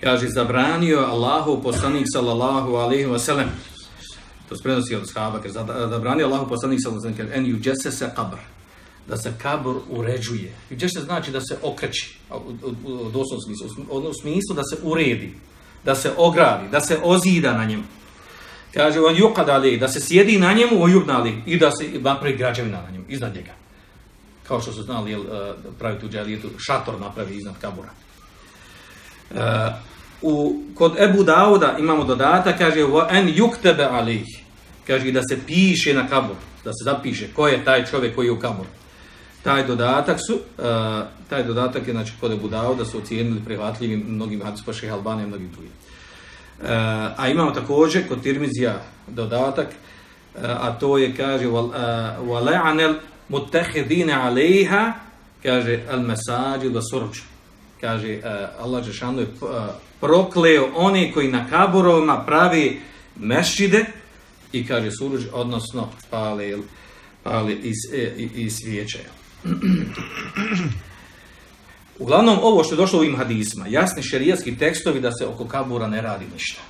kaže zabranio Allahu poslanik sallallahu alejhi ve sellem to se prenosi od sahaba kaže zabranio Allahu poslanik sallallahu alejhi ve sellem en yujassasa qabr da se kabr uređuje. Yujassas znači da se okreći, u, doslovnom smislu, u sm- u smislu da se uredi, da se ogradi, da se ozida na njemu. Kaže on yuqad alayhi da se sjedi na njemu, o yubnali i da se napravi građevina na njemu iznad njega. Kao što su znali jel, eh, praviti u dželijetu, šator napravi iznad kabura. Uh, u, kod Ebu Dauda imamo dodatak, kaže wa an yuktaba alayhi. Kaže da se piše na kabur, da se zapiše ko je taj čovjek koji je u kaburu. Taj dodatak su, uh, taj dodatak je znači kod Ebu Dauda su ocijenili prihvatljivim mnogim hadis pa šeha Albanija i mnogim drugim. Uh, a imamo također kod Tirmizija dodatak, uh, a to je, kaže, wal, uh, وَلَعَنَ الْمُتَّحِذِينَ عَلَيْهَا kaže, al-masajid wa surđ. Kaže, uh, Allah Žešanu je uh, prokleo one koji na kaburovima pravi mešćide i kaže suruđ, odnosno pale, pale iz, e, i, i svijeće. *clears throat* Uglavnom, ovo što je došlo u ovim hadisma, jasni šerijatski tekstovi da se oko kabura ne radi ništa.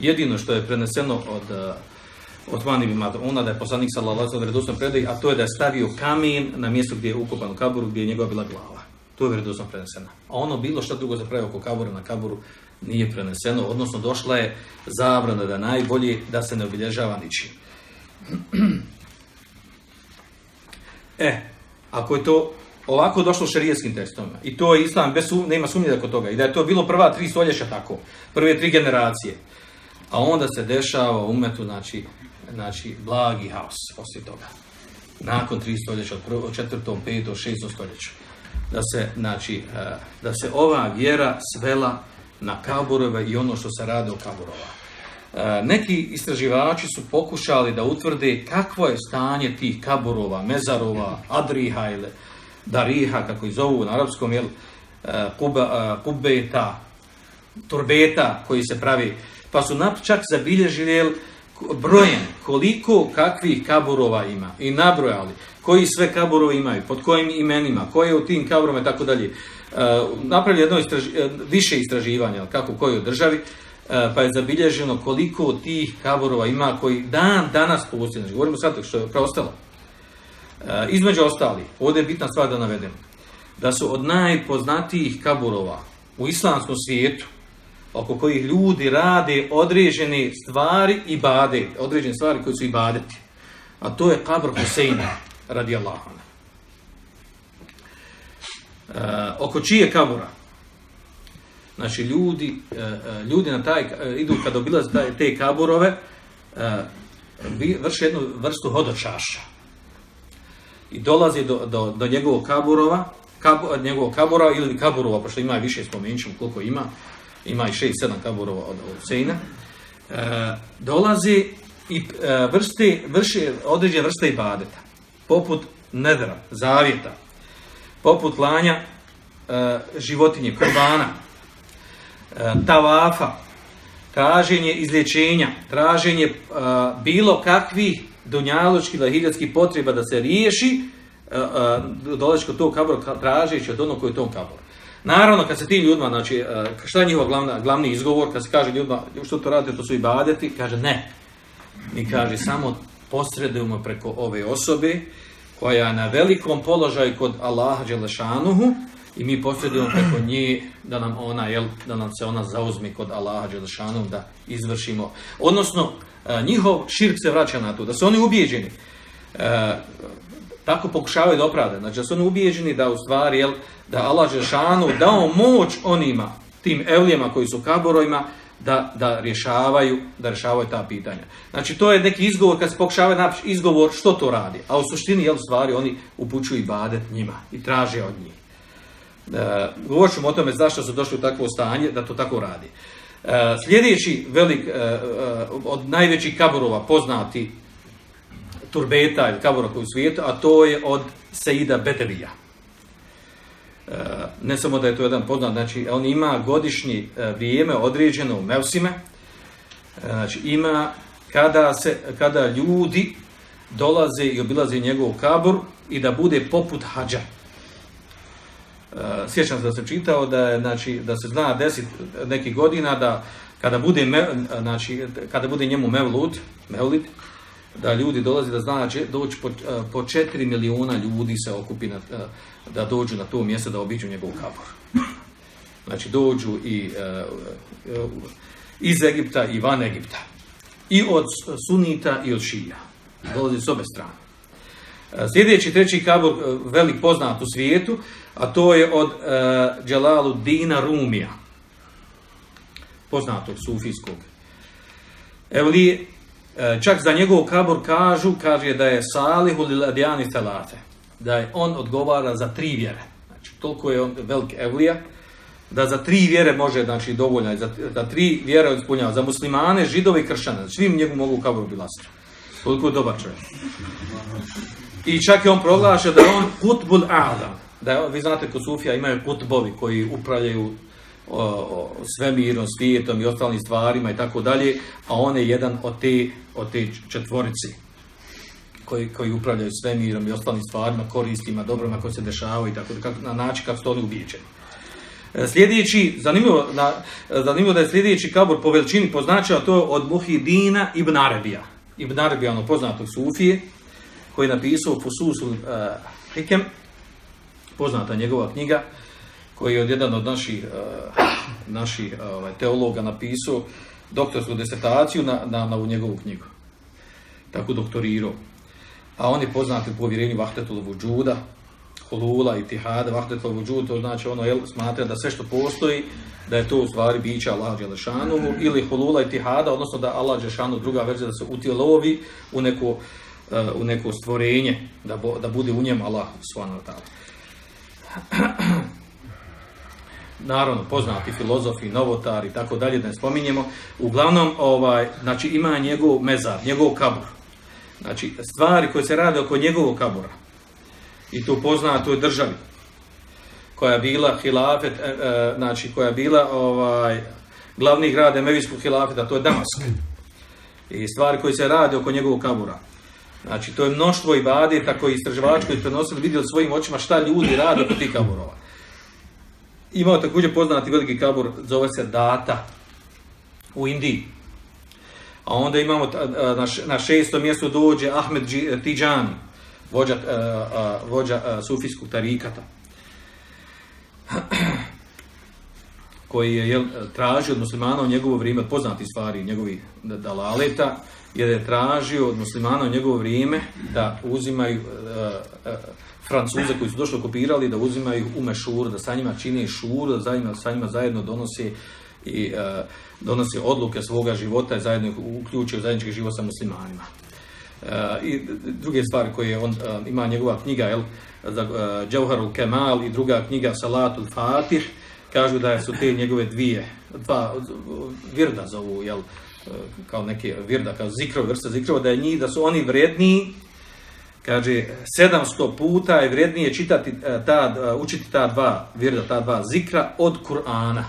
Jedino što je preneseno od uh, od Mani bin Maduna, da je poslanik sallallahu alejhi ve predaj, a to je da je stavio kamen na mjesto gdje je ukopan u kaburu, gdje je njegova bila glava. To je vjerodostojno preneseno. A ono bilo što drugo zapravo oko kabura na kaburu nije preneseno, odnosno došla je zabrana da najbolje da se ne obilježava ničim. *clears throat* E, ako je to ovako došlo šerijetskim tekstovima, i to je islam, bez sum, nema sumnje kod toga, i da je to bilo prva tri stoljeća tako, prve tri generacije, a onda se dešava umetu, znači, znači, blagi haos poslije toga. Nakon tri stoljeća, od četvrtom, petom, šestom stoljeću. Da se, znači, e, da se ova vjera svela na kaburove i ono što se radi o kaburova. E, Neki istraživači su pokušali da utvrde kakvo je stanje tih kaburova, mezarova, adriha ili dariha, kako ih zovu na arapskom, jel, e, kuba, e, kubeta, turbeta koji se pravi, pa su čak zabilježili jel, brojem koliko kakvih kaburova ima i nabrojali koji sve kaburove imaju, pod kojim imenima, koje je u tim kaburovima i tako dalje. E, Napravili jedno istraži, više istraživanja, kako u kojoj državi, pa je zabilježeno koliko tih kaburova ima koji dan danas postoje. Znači, govorimo sad što je preostalo. E, Između ostali, ovdje je bitna stvar da navedem, da su od najpoznatijih kaburova u islamskom svijetu, oko kojih ljudi rade određene stvari i bade, određene stvari koje su i badeti. A to je kabr Huseina, radi Allaha. E, oko čije kabura? Znači, ljudi, e, e, ljudi na taj, e, idu kad obilaze te kaburove, e, vi- vrše jednu vrstu hodočaša i dolazi do, do, do njegovog kaburova, kabu, njegovog kabura ili kaburova, pošto ima više spomenut koliko ima, ima i 6-7 kaburova od, Sejna, e, dolazi i e, vrsti, vrši određene vrste ibadeta, poput nedra, zavjeta, poput klanja e, životinje, kurbana, e, tavafa, traženje izlječenja, traženje e, bilo kakvih dunjaločkih ili hiljadskih potreba da se riješi, uh, dolazi kod tog kabora ka- tražeći od onog koji je tom kaboru. Naravno, kad se tim ljudima, znači, e, šta je njihov glavna, glavni izgovor, kad se kaže ljudima, što to radite, to su ibadeti, kaže ne. Mi kaže, samo posredujemo preko ove osobe, koja je na velikom položaju kod Allaha Đelešanuhu, i mi posredujemo preko nje da nam ona, jel, da nam se ona zauzme kod Allaha Đelešanuhu, da izvršimo. Odnosno, e, njihov širk se vraća na to, da su oni ubijeđeni. E, tako pokušavaju da. Znači da su oni ubijeđeni da u stvari, jel, da Allah Žešanu dao moć onima, tim evlijama koji su u kaborovima, da, da rješavaju, da rješavaju ta pitanja. Znači to je neki izgovor, kad se pokušavaju izgovor što to radi, a u suštini, jel, stvari oni upućuju ibadet njima i traže od njih. E, govorit ćemo o tome zašto su došli u takvo stanje, da to tako radi. E, sljedeći velik, e, od najvećih kaborova poznati turbeta ili kabora koji u svijetu, a to je od Seida Bedevija. E, ne samo da je to jedan poznat, znači on ima godišnji e, vrijeme određeno u Mevsime, znači ima kada, se, kada ljudi dolaze i obilaze njegov kabor i da bude poput hađa. E, sjećam se da sam čitao da, je, znači, da se zna deset nekih godina da kada bude, me, znači, kada bude njemu mevlud, mevlid, da ljudi dolaze da zna doći po, e, po 4 milijuna ljudi se okupi na, e, da dođu na to mjesto da obiđu njegov kabor. Znači dođu i iz Egipta i van Egipta. I od sunita i od šija. Dolazi s obe strane. E, Sljedeći, treći kabor, e, velik poznat u svijetu, a to je od e, Dželalu Dina Rumija, poznatog sufijskog. Evlije, e, čak za njegov kabor kažu, kaže da je Salihu Liladjani Telate, da je on odgovara za tri vjere. Znači, toliko je on velik Evlija, da za tri vjere može, znači, dovoljno za, za tri vjere ispunjava, za muslimane, židove i kršćane, znači, svim njegu mogu u kaboru bilastiti. Toliko je dobar čovjek. I čak je on proglaša da je on kutbul a'lam. Da vi znate, kod Sufija imaju kutbovi koji upravljaju svemirom, svijetom i ostalim stvarima i tako dalje, a on je jedan od te, od te četvorici koji, koji upravljaju svemirom i ostalim stvarima, koristima, dobrima koji se dešavaju i tako kako, na način kako su oni ubijeđeni. E, Sljedeći, zanimljivo, na, zanimljivo da je sljedeći kabor po veličini poznačio, a to je od Muhidina ibn Arabija. Ibn Arabija, ono poznatog Sufije, koji je napisao Fususul uh, Hikem, poznata njegova knjiga, koji je od jedan od naših, uh, naših uh, ovaj, teologa napisao doktorsku disertaciju na, na, na ovu njegovu knjigu. Tako doktorirao. a on je poznat u povjerenju Vahtetul Vujuda, Hulula i Tihada, Vahtetul Vujud, to znači ono jel, smatra da sve što postoji, da je to u stvari biće Allah Đelešanuhu, ili Hulula i Tihada, odnosno da Allah Đelešanu, druga verzija, da se utjelovi u neko, eh, u neko stvorenje, da, bo, da bude u njem Allah subhanahu *clears throat* naravno poznati filozofi, novotari i tako dalje, da ne spominjemo. Uglavnom, ovaj, znači ima njegov mezar, njegov kabur. Znači, stvari koje se rade oko njegovog kabura. I to poznatoj državi koja je bila hilafet, e, e, znači koja je bila ovaj, glavni grad Emevijskog hilafeta, to je Damask. I stvari koje se rade oko njegovog kabura. Znači, to je mnoštvo ibadeta koji istraživači koji prenosili vidjeli svojim očima šta ljudi rade oko tih kaburova. Imao također poznati veliki kabur, zove se Data u Indiji. A onda imamo na, šestom mjestu dođe Ahmed Tijani, vođa, vođa sufijskog tarikata. Koji je jel, tražio od muslimana u njegovo vrijeme, od poznatih stvari njegovih dalaleta, jer je tražio od muslimana u njegovo vrijeme da uzimaju e, e, Francuze koji su došli kopirali, da uzimaju u mešur, da sa njima čine šur, da sa njima, sa njima zajedno donose i e, odluke svoga života i zajedno ih uključuju u zajednički život sa muslimanima. E, I druge stvari koje on e, ima njegova knjiga, jel, e, Džauharul Kemal i druga knjiga Salatul Fatih, kažu da su te njegove dvije, dva virda zovu, jel, kao neke virda, kao zikrov, vrsta zikrova, da je njih, da su oni vredniji, kaže, 700 puta je vrednije čitati e, ta, e, učiti ta dva virda, ta dva zikra od Kur'ana.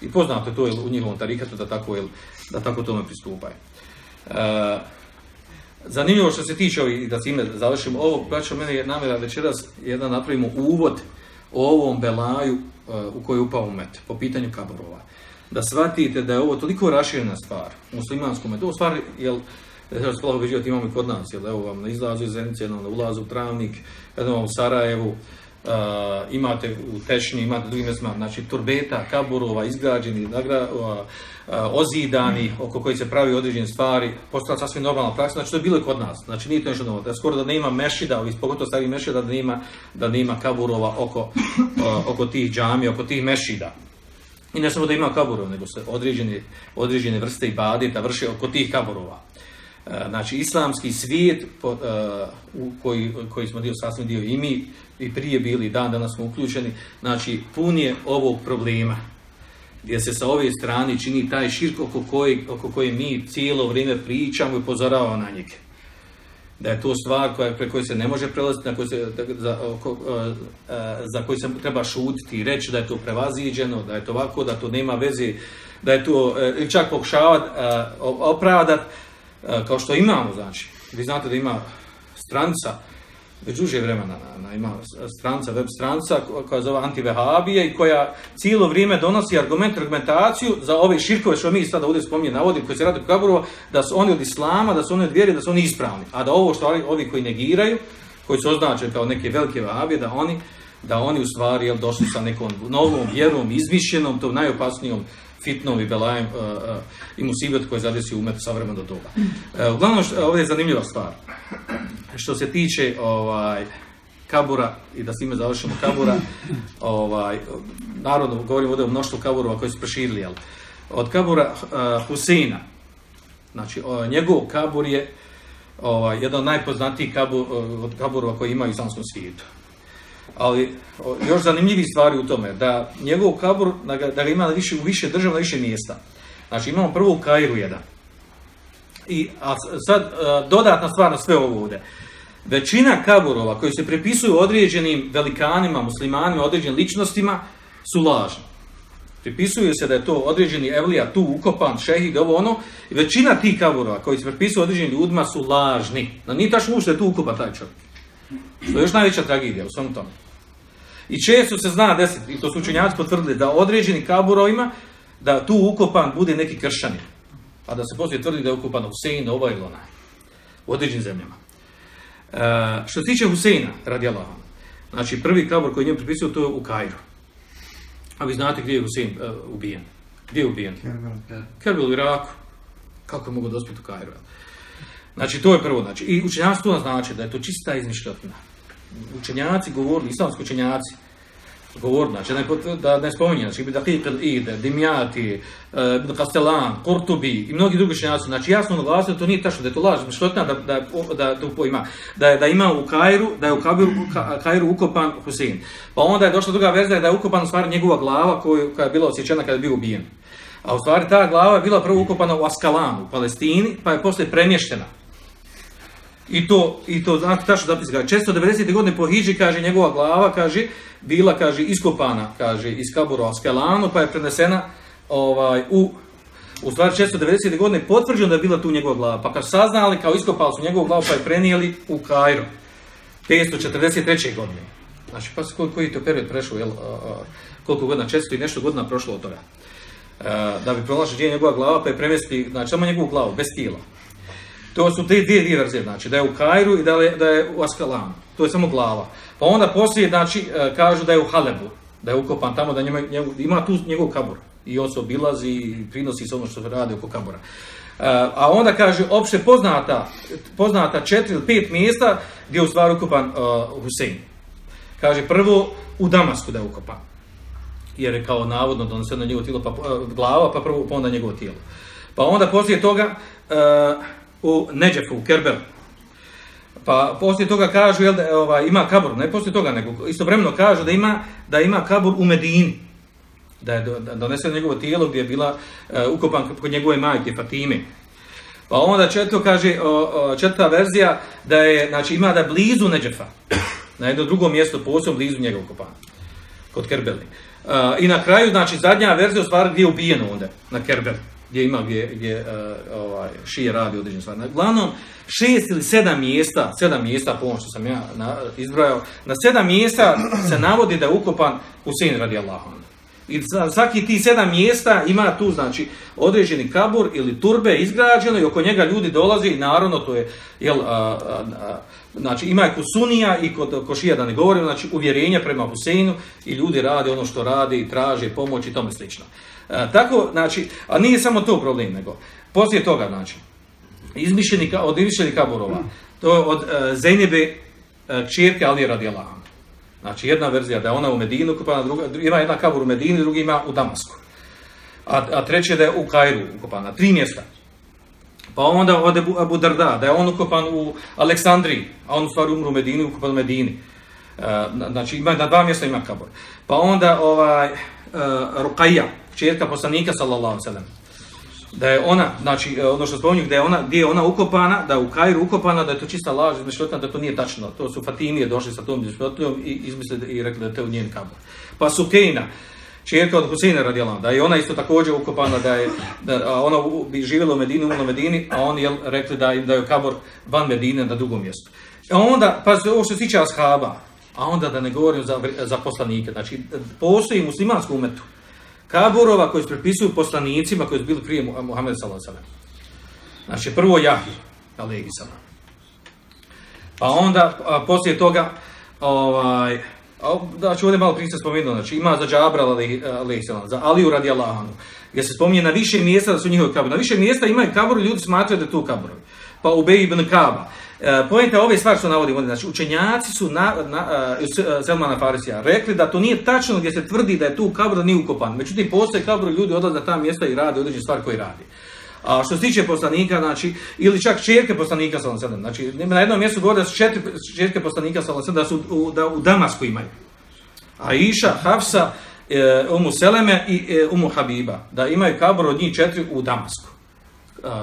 I poznato je to u njihovom tarikatu da tako, jel, da tako tome pristupaju. E, Zanimljivo što se tiče ovih, da s završimo ovo, braćo, mene je namjera večeras jedan napravimo uvod o ovom belaju u koji je upao umet, po pitanju kaborova. Da shvatite da je ovo toliko raširena stvar, u muslimanskom metu, u stvari, jel, ubeđivati imamo i kod nas, jel, evo vam na izlazu iz Zenice, na ulazu u Travnik, jedno vam u Sarajevu, Uh, imate u Tešnji, imate drugim mjestima, znači turbeta, kaburova, izgrađeni, nagra, uh, uh, ozidani, oko koji se pravi određene stvari, postala sasvim normalna praksa, znači to je bilo i kod nas, znači nije to nešto novo, da skoro da nema mešida, pogotovo starih mešida, da nema, da nema kaburova oko, oko tih džami, oko tih mešida. I ne samo da ima kaburova, nego se određene, određene vrste ibadeta vrše oko tih kaburova. E, Znači, islamski svijet po, uh, u koji, koji smo dio, sasvim dio i mi, i prije bili, dan danas smo uključeni, znači, pun je ovog problema gdje se sa ove strane čini taj širk oko koje, oko koje mi cijelo vrijeme pričamo i upozoravamo na njega. Da je to stvar koja, pre koje se ne može prelaziti, na koju se, za, oko, uh, uh, za koju se treba šutiti i reći da je to prevaziđeno, da je to ovako, da to nema veze, da je to, čak pokušavati opravdati, kao što imamo, znači. Vi znate da ima stranca, već duže vremena na, na, ima stranca, web stranca koja zove Antivehabije i koja cijelo vrijeme donosi argument, argumentaciju za ove širkove što mi sada ovdje spominje navodim, koji se radi u Kaburova, da su oni od Islama, da su oni od vjere, da su oni ispravni. A da ovo što ovi, koji negiraju, koji su označeni kao neke velike vahabije, da oni da oni u stvari jel, došli sa nekom novom vjerom, izmišljenom, tom najopasnijom fitnom i belajem uh, uh, i musibet koji zadesi umet savremeno doba. Uh, uglavnom, što, ovdje je zanimljiva stvar što se tiče ovaj kabura i da s time završimo kabura, *laughs* ovaj narodno govorimo ovdje o mnoštvu kaburova koji su proširili, jel? Od kabura uh, Huseina, znači o, njegov kabur je ovaj jedan od najpoznatijih kabur, od kaburova koji ima u islamskom svijetu. Ali još zanimljivi stvari u tome da njegov kabur da ga, da ga ima više u više država, više mjesta. Znači imamo prvo u Kairu jedan. I a sad uh, dodatna stvar na sve ovo ovdje. Većina kaburova koji se pripisuju određenim velikanima, muslimanima, određenim ličnostima su lažni. Pripisuju se da je to određeni evlija tu ukopan, šehid, ovo ono. I većina tih kaburova koji se pripisuju određenim ljudima su lažni. No, nije tačno ušte tu ukopan taj čovjek. To je još najveća tragedija u svemu tome. I često se zna desiti, i to su učenjaci potvrdili, da određeni kaburovima, da tu ukopan bude neki kršćanin. A da se poslije tvrdi da je ukopan Husein, ovaj ili onaj. U određenim zemljama. Uh, što se tiče Huseina, radi Allah, znači prvi kabor koji njemu pripisuju, to je u Kairu. A vi znate gdje je Husein uh, ubijen? Gdje je ubijen? Kerbel u Iraku. Kako je mogo dospjeti u Kairu? Znači, to je prvo. Znači, I učenjaci to znači da je to čista izmišljotina. Učenjaci govorili, islamski učenjaci, govorili, znači da da ne spominje, znači Ibn Daqiq al-Ide, Dimjati, uh, Ibn Kastelan, Kurtubi i mnogi drugi učenjaci, znači jasno naglasili da to nije tačno, da je to laž, izmišljotina da, da, da, to ima, da da ima u Kairu, da je u Kabiru, Ka, Kairu ukopan Husein. Pa onda je došla druga verzija da je ukopan u stvari njegova glava koju, koja je bila osjećana kada je bio ubijen. A u stvari ta glava je bila prvo ukopana u Askalanu, u Palestini, pa je poslije premještena. I to, i to znate tačno zapis kaže, 490. godine po Hidži, kaže, njegova glava, kaže, bila, kaže, iskopana, kaže, iz Kabura u Askalanu, pa je prenesena ovaj, u, u stvari 490. godine potvrđeno da je bila tu njegova glava. Pa kad saznali, kao iskopali su njegovu glavu, pa je prenijeli u Kairo. 543. godine. Znači, pa koji, koji to period prešao, jel, koliko godina, 400 i nešto godina prošlo od toga. A, da bi pronašli gdje je njegova glava, pa je premjesti, znači, samo njegovu glavu, bez tijela. To su te dvije, verzije, znači, da je u Kairu i da je, da je u Askalanu. To je samo glava. Pa onda poslije, znači, kažu da je u Halebu, da je ukopan tamo, da njema, ima tu njegov kabur. I on se obilazi i prinosi se ono što se radi oko kabura. A onda kaže, opšte poznata, poznata četiri ili pet mjesta gdje je u stvari ukopan uh, Husein. Kaže, prvo u Damasku da je ukopan. Jer je kao navodno doneseno njegovo tijelo, pa, glava, pa prvo pa onda njegovo tijelo. Pa onda poslije toga uh, u Neđefu, u Kerbelu. Pa poslije toga kažu jel, da ovaj, ima kabur, ne poslije toga, nego istovremeno kažu da ima, da ima kabur u Medini. Da je doneseno njegovo tijelo gdje je bila uh, ukopan kod njegove majke Fatime. Pa onda četvrto kaže, o, o, četvrta verzija, da je, znači ima da blizu Neđefa, na jedno drugo mjesto posebno blizu njega ukopana, kod Kerbeli. Uh, I na kraju, znači zadnja verzija u stvari gdje je ubijeno onda, na Kerbeli gdje ima gdje, gdje uh, ovaj, šije radi određene stvari. Uglavnom, šest ili sedam mjesta, sedam mjesta, po što sam ja na, izbrojao, na sedam mjesta se navodi da je ukopan Husein radi Allahom. I svaki ti sedam mjesta ima tu, znači, određeni kabur ili turbe izgrađeno i oko njega ljudi dolaze i naravno to je, jel, a, a, a, znači, ima je kusunija i kod košija da ne govorim, znači, uvjerenje prema Huseinu i ljudi rade ono što rade i traže pomoć i tome slično. A, tako, znači, a nije samo to problem, nego, poslije toga, znači, izmišljeni, od izmišljeni kaburova, to je od Zejnebe, uh, čirke Ali radi Allahom. Znači jedna verzija da je ona u Medinu, ukopana, druga, ima jedna kabur u Medini, drugi ima u Damasku. A, a treće da je u Kairu ukopana, tri mjesta. Pa onda ode Abu Darda, da je on ukopan u Aleksandriji, a on u stvari umru u Medini, ukopan u Medini. Uh, znači ima na dva mjesta ima kabur. Pa onda ovaj, Ruqayya, čerka poslanika, sallallahu sallam, da je ona, znači ono što spominju, da je ona, gdje je ona ukopana, da je u Kairu ukopana, da je to čista laž, izmišljotina, da to nije tačno. To su Fatimije došli sa tom izmišljotinom i izmislili i rekli da je to njen kabur. Pa su Kejna, čerka od Huseina radijala, da je ona isto također ukopana, da je da, ona bi živjela u Medini, u Medini, a oni je rekli da, da je kabor van Medine na drugom mjestu. A onda, pa ovo što se tiče ashaba, a onda da ne govorim za, za poslanike, znači postoji muslimansku umetu, kaburova koji se prepisuju poslanicima koji su bili prije Muhammed alejhi Znači prvo Jahij alejhi salam. Pa onda a, poslije toga ovaj a, ću ovdje malo prije spomenuti, znači ima za Džabra alejhi salam, za Aliju radijallahu anhu. Gdje se spominje na više mjesta da su njihovi kaburi. Na više mjesta imaju kaburi, ljudi smatraju da tu kaborovi. Pa Ubej ibn Kaba, E, pojenta ove stvari što navodim, znači učenjaci su na, na, uh, Selmana Farisija rekli da to nije tačno gdje se tvrdi da je tu kabro nije ukopan. Međutim, postoje kabro, ljudi odlaze na ta mjesta i rade određene stvari koje radi. A što se tiče poslanika, znači, ili čak čerke poslanika, sedam, znači, na jednom mjestu govore da su četiri čerke poslanika, sedam, da su u, da u Damasku imaju. Aisha, Hafsa, e, Umu Seleme i e, Umu Habiba, da imaju kabro od njih četiri u Damasku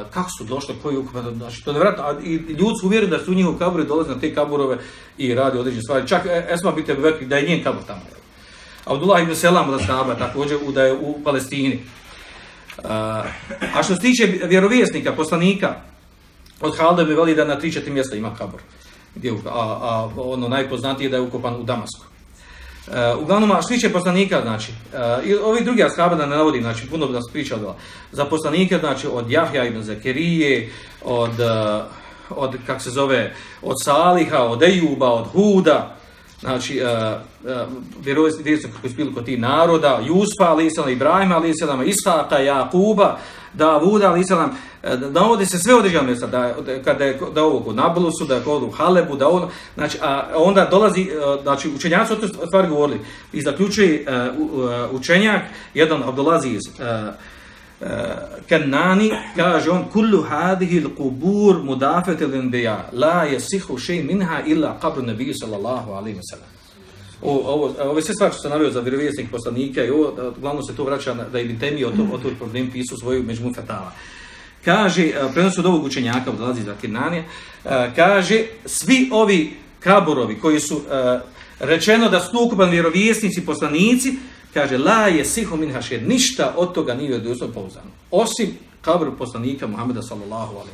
kako su došli, koji ukupno, znači to nevratno, a i ljudi su uvjereni da su u njihov kabur i dolaze na te kaburove i radi određene stvari. Čak e, Esma bite vekli da je njen kabur tamo. Abdullah ibn Selam da staba također da je u Palestini. A što se tiče vjerovjesnika, poslanika, od Halde mi veli da na tri četiri mjesta ima kabur. Gdje, a, a ono najpoznatije da je ukopan u Damasku. Uh, uglavnom, a što poslanika, znači, uh, i ovi drugi ashaba da ne navodim, znači, puno bi nas pričalo, za poslanike, znači, od Jahja ibn Zakirije, od, uh, od, kak se zove, od Saliha, od Ejuba, od Huda, znači, uh, uh, vjerovjesnici koji su bili kod tih naroda, Jusfa, ali Ibrahima, ali Isaka, Jakuba, Davuda, ali islam, navodi se sve određene mjesta, da, kada je da ovo kod Nablusu, da je kod Halebu, da ono, znači, a onda dolazi, znači, učenjaci o toj stvari govorili. I zaključuje uh, učenjak, jedan Abdulaziz, uh, Kanani kaže on kullu hadihi al-qubur mudafat al-anbiya la yasihu shay minha illa qabr nabiy sallallahu alejhi ve sellem. Ovo, ove sve stvari što se navio za vjerovjesnik poslanika i ovo, glavno se to vraća da Ibn Temi o, to, o toj problem pisu svoju međmu fatala. Kaže, prenosu od ovog učenjaka, odlazi za Kinanije, kaže, svi ovi kaborovi koji su rečeno da su ukupan vjerovjesnici, poslanici, kaže la je sihu min hašir, ništa od toga nije od uslov pouzano. Osim kabru poslanika Muhammeda sallallahu alaihi.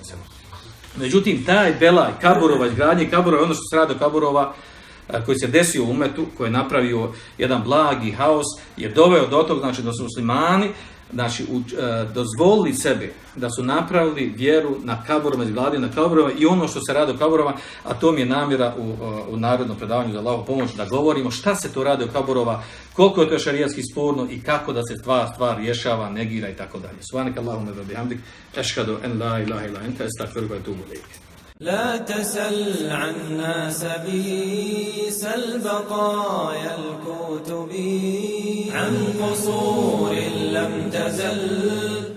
Međutim, taj belaj kaburova, izgradnje kaburova, ono što se radi kaburova, koji se desio u umetu, koji je napravio jedan blagi haos, je doveo do toga, znači da su muslimani, znači, u, e, dozvolili sebi da su napravili vjeru na kaborama, izgladili na kaborama i ono što se radi u kaborama, a to mi je namjera u, u narodnom predavanju za Allaho pomoć, da govorimo šta se to radi u kaborova, koliko je to šarijatski sporno i kako da se stvar, stvar rješava, negira i tako dalje. Subhanak Allahumma wa bihamdik, ashhadu la ilaha illa anta, astaghfiruka wa atubu. لا تسل عنا سبي سل بقايا الكتب. عن قصور لم تزل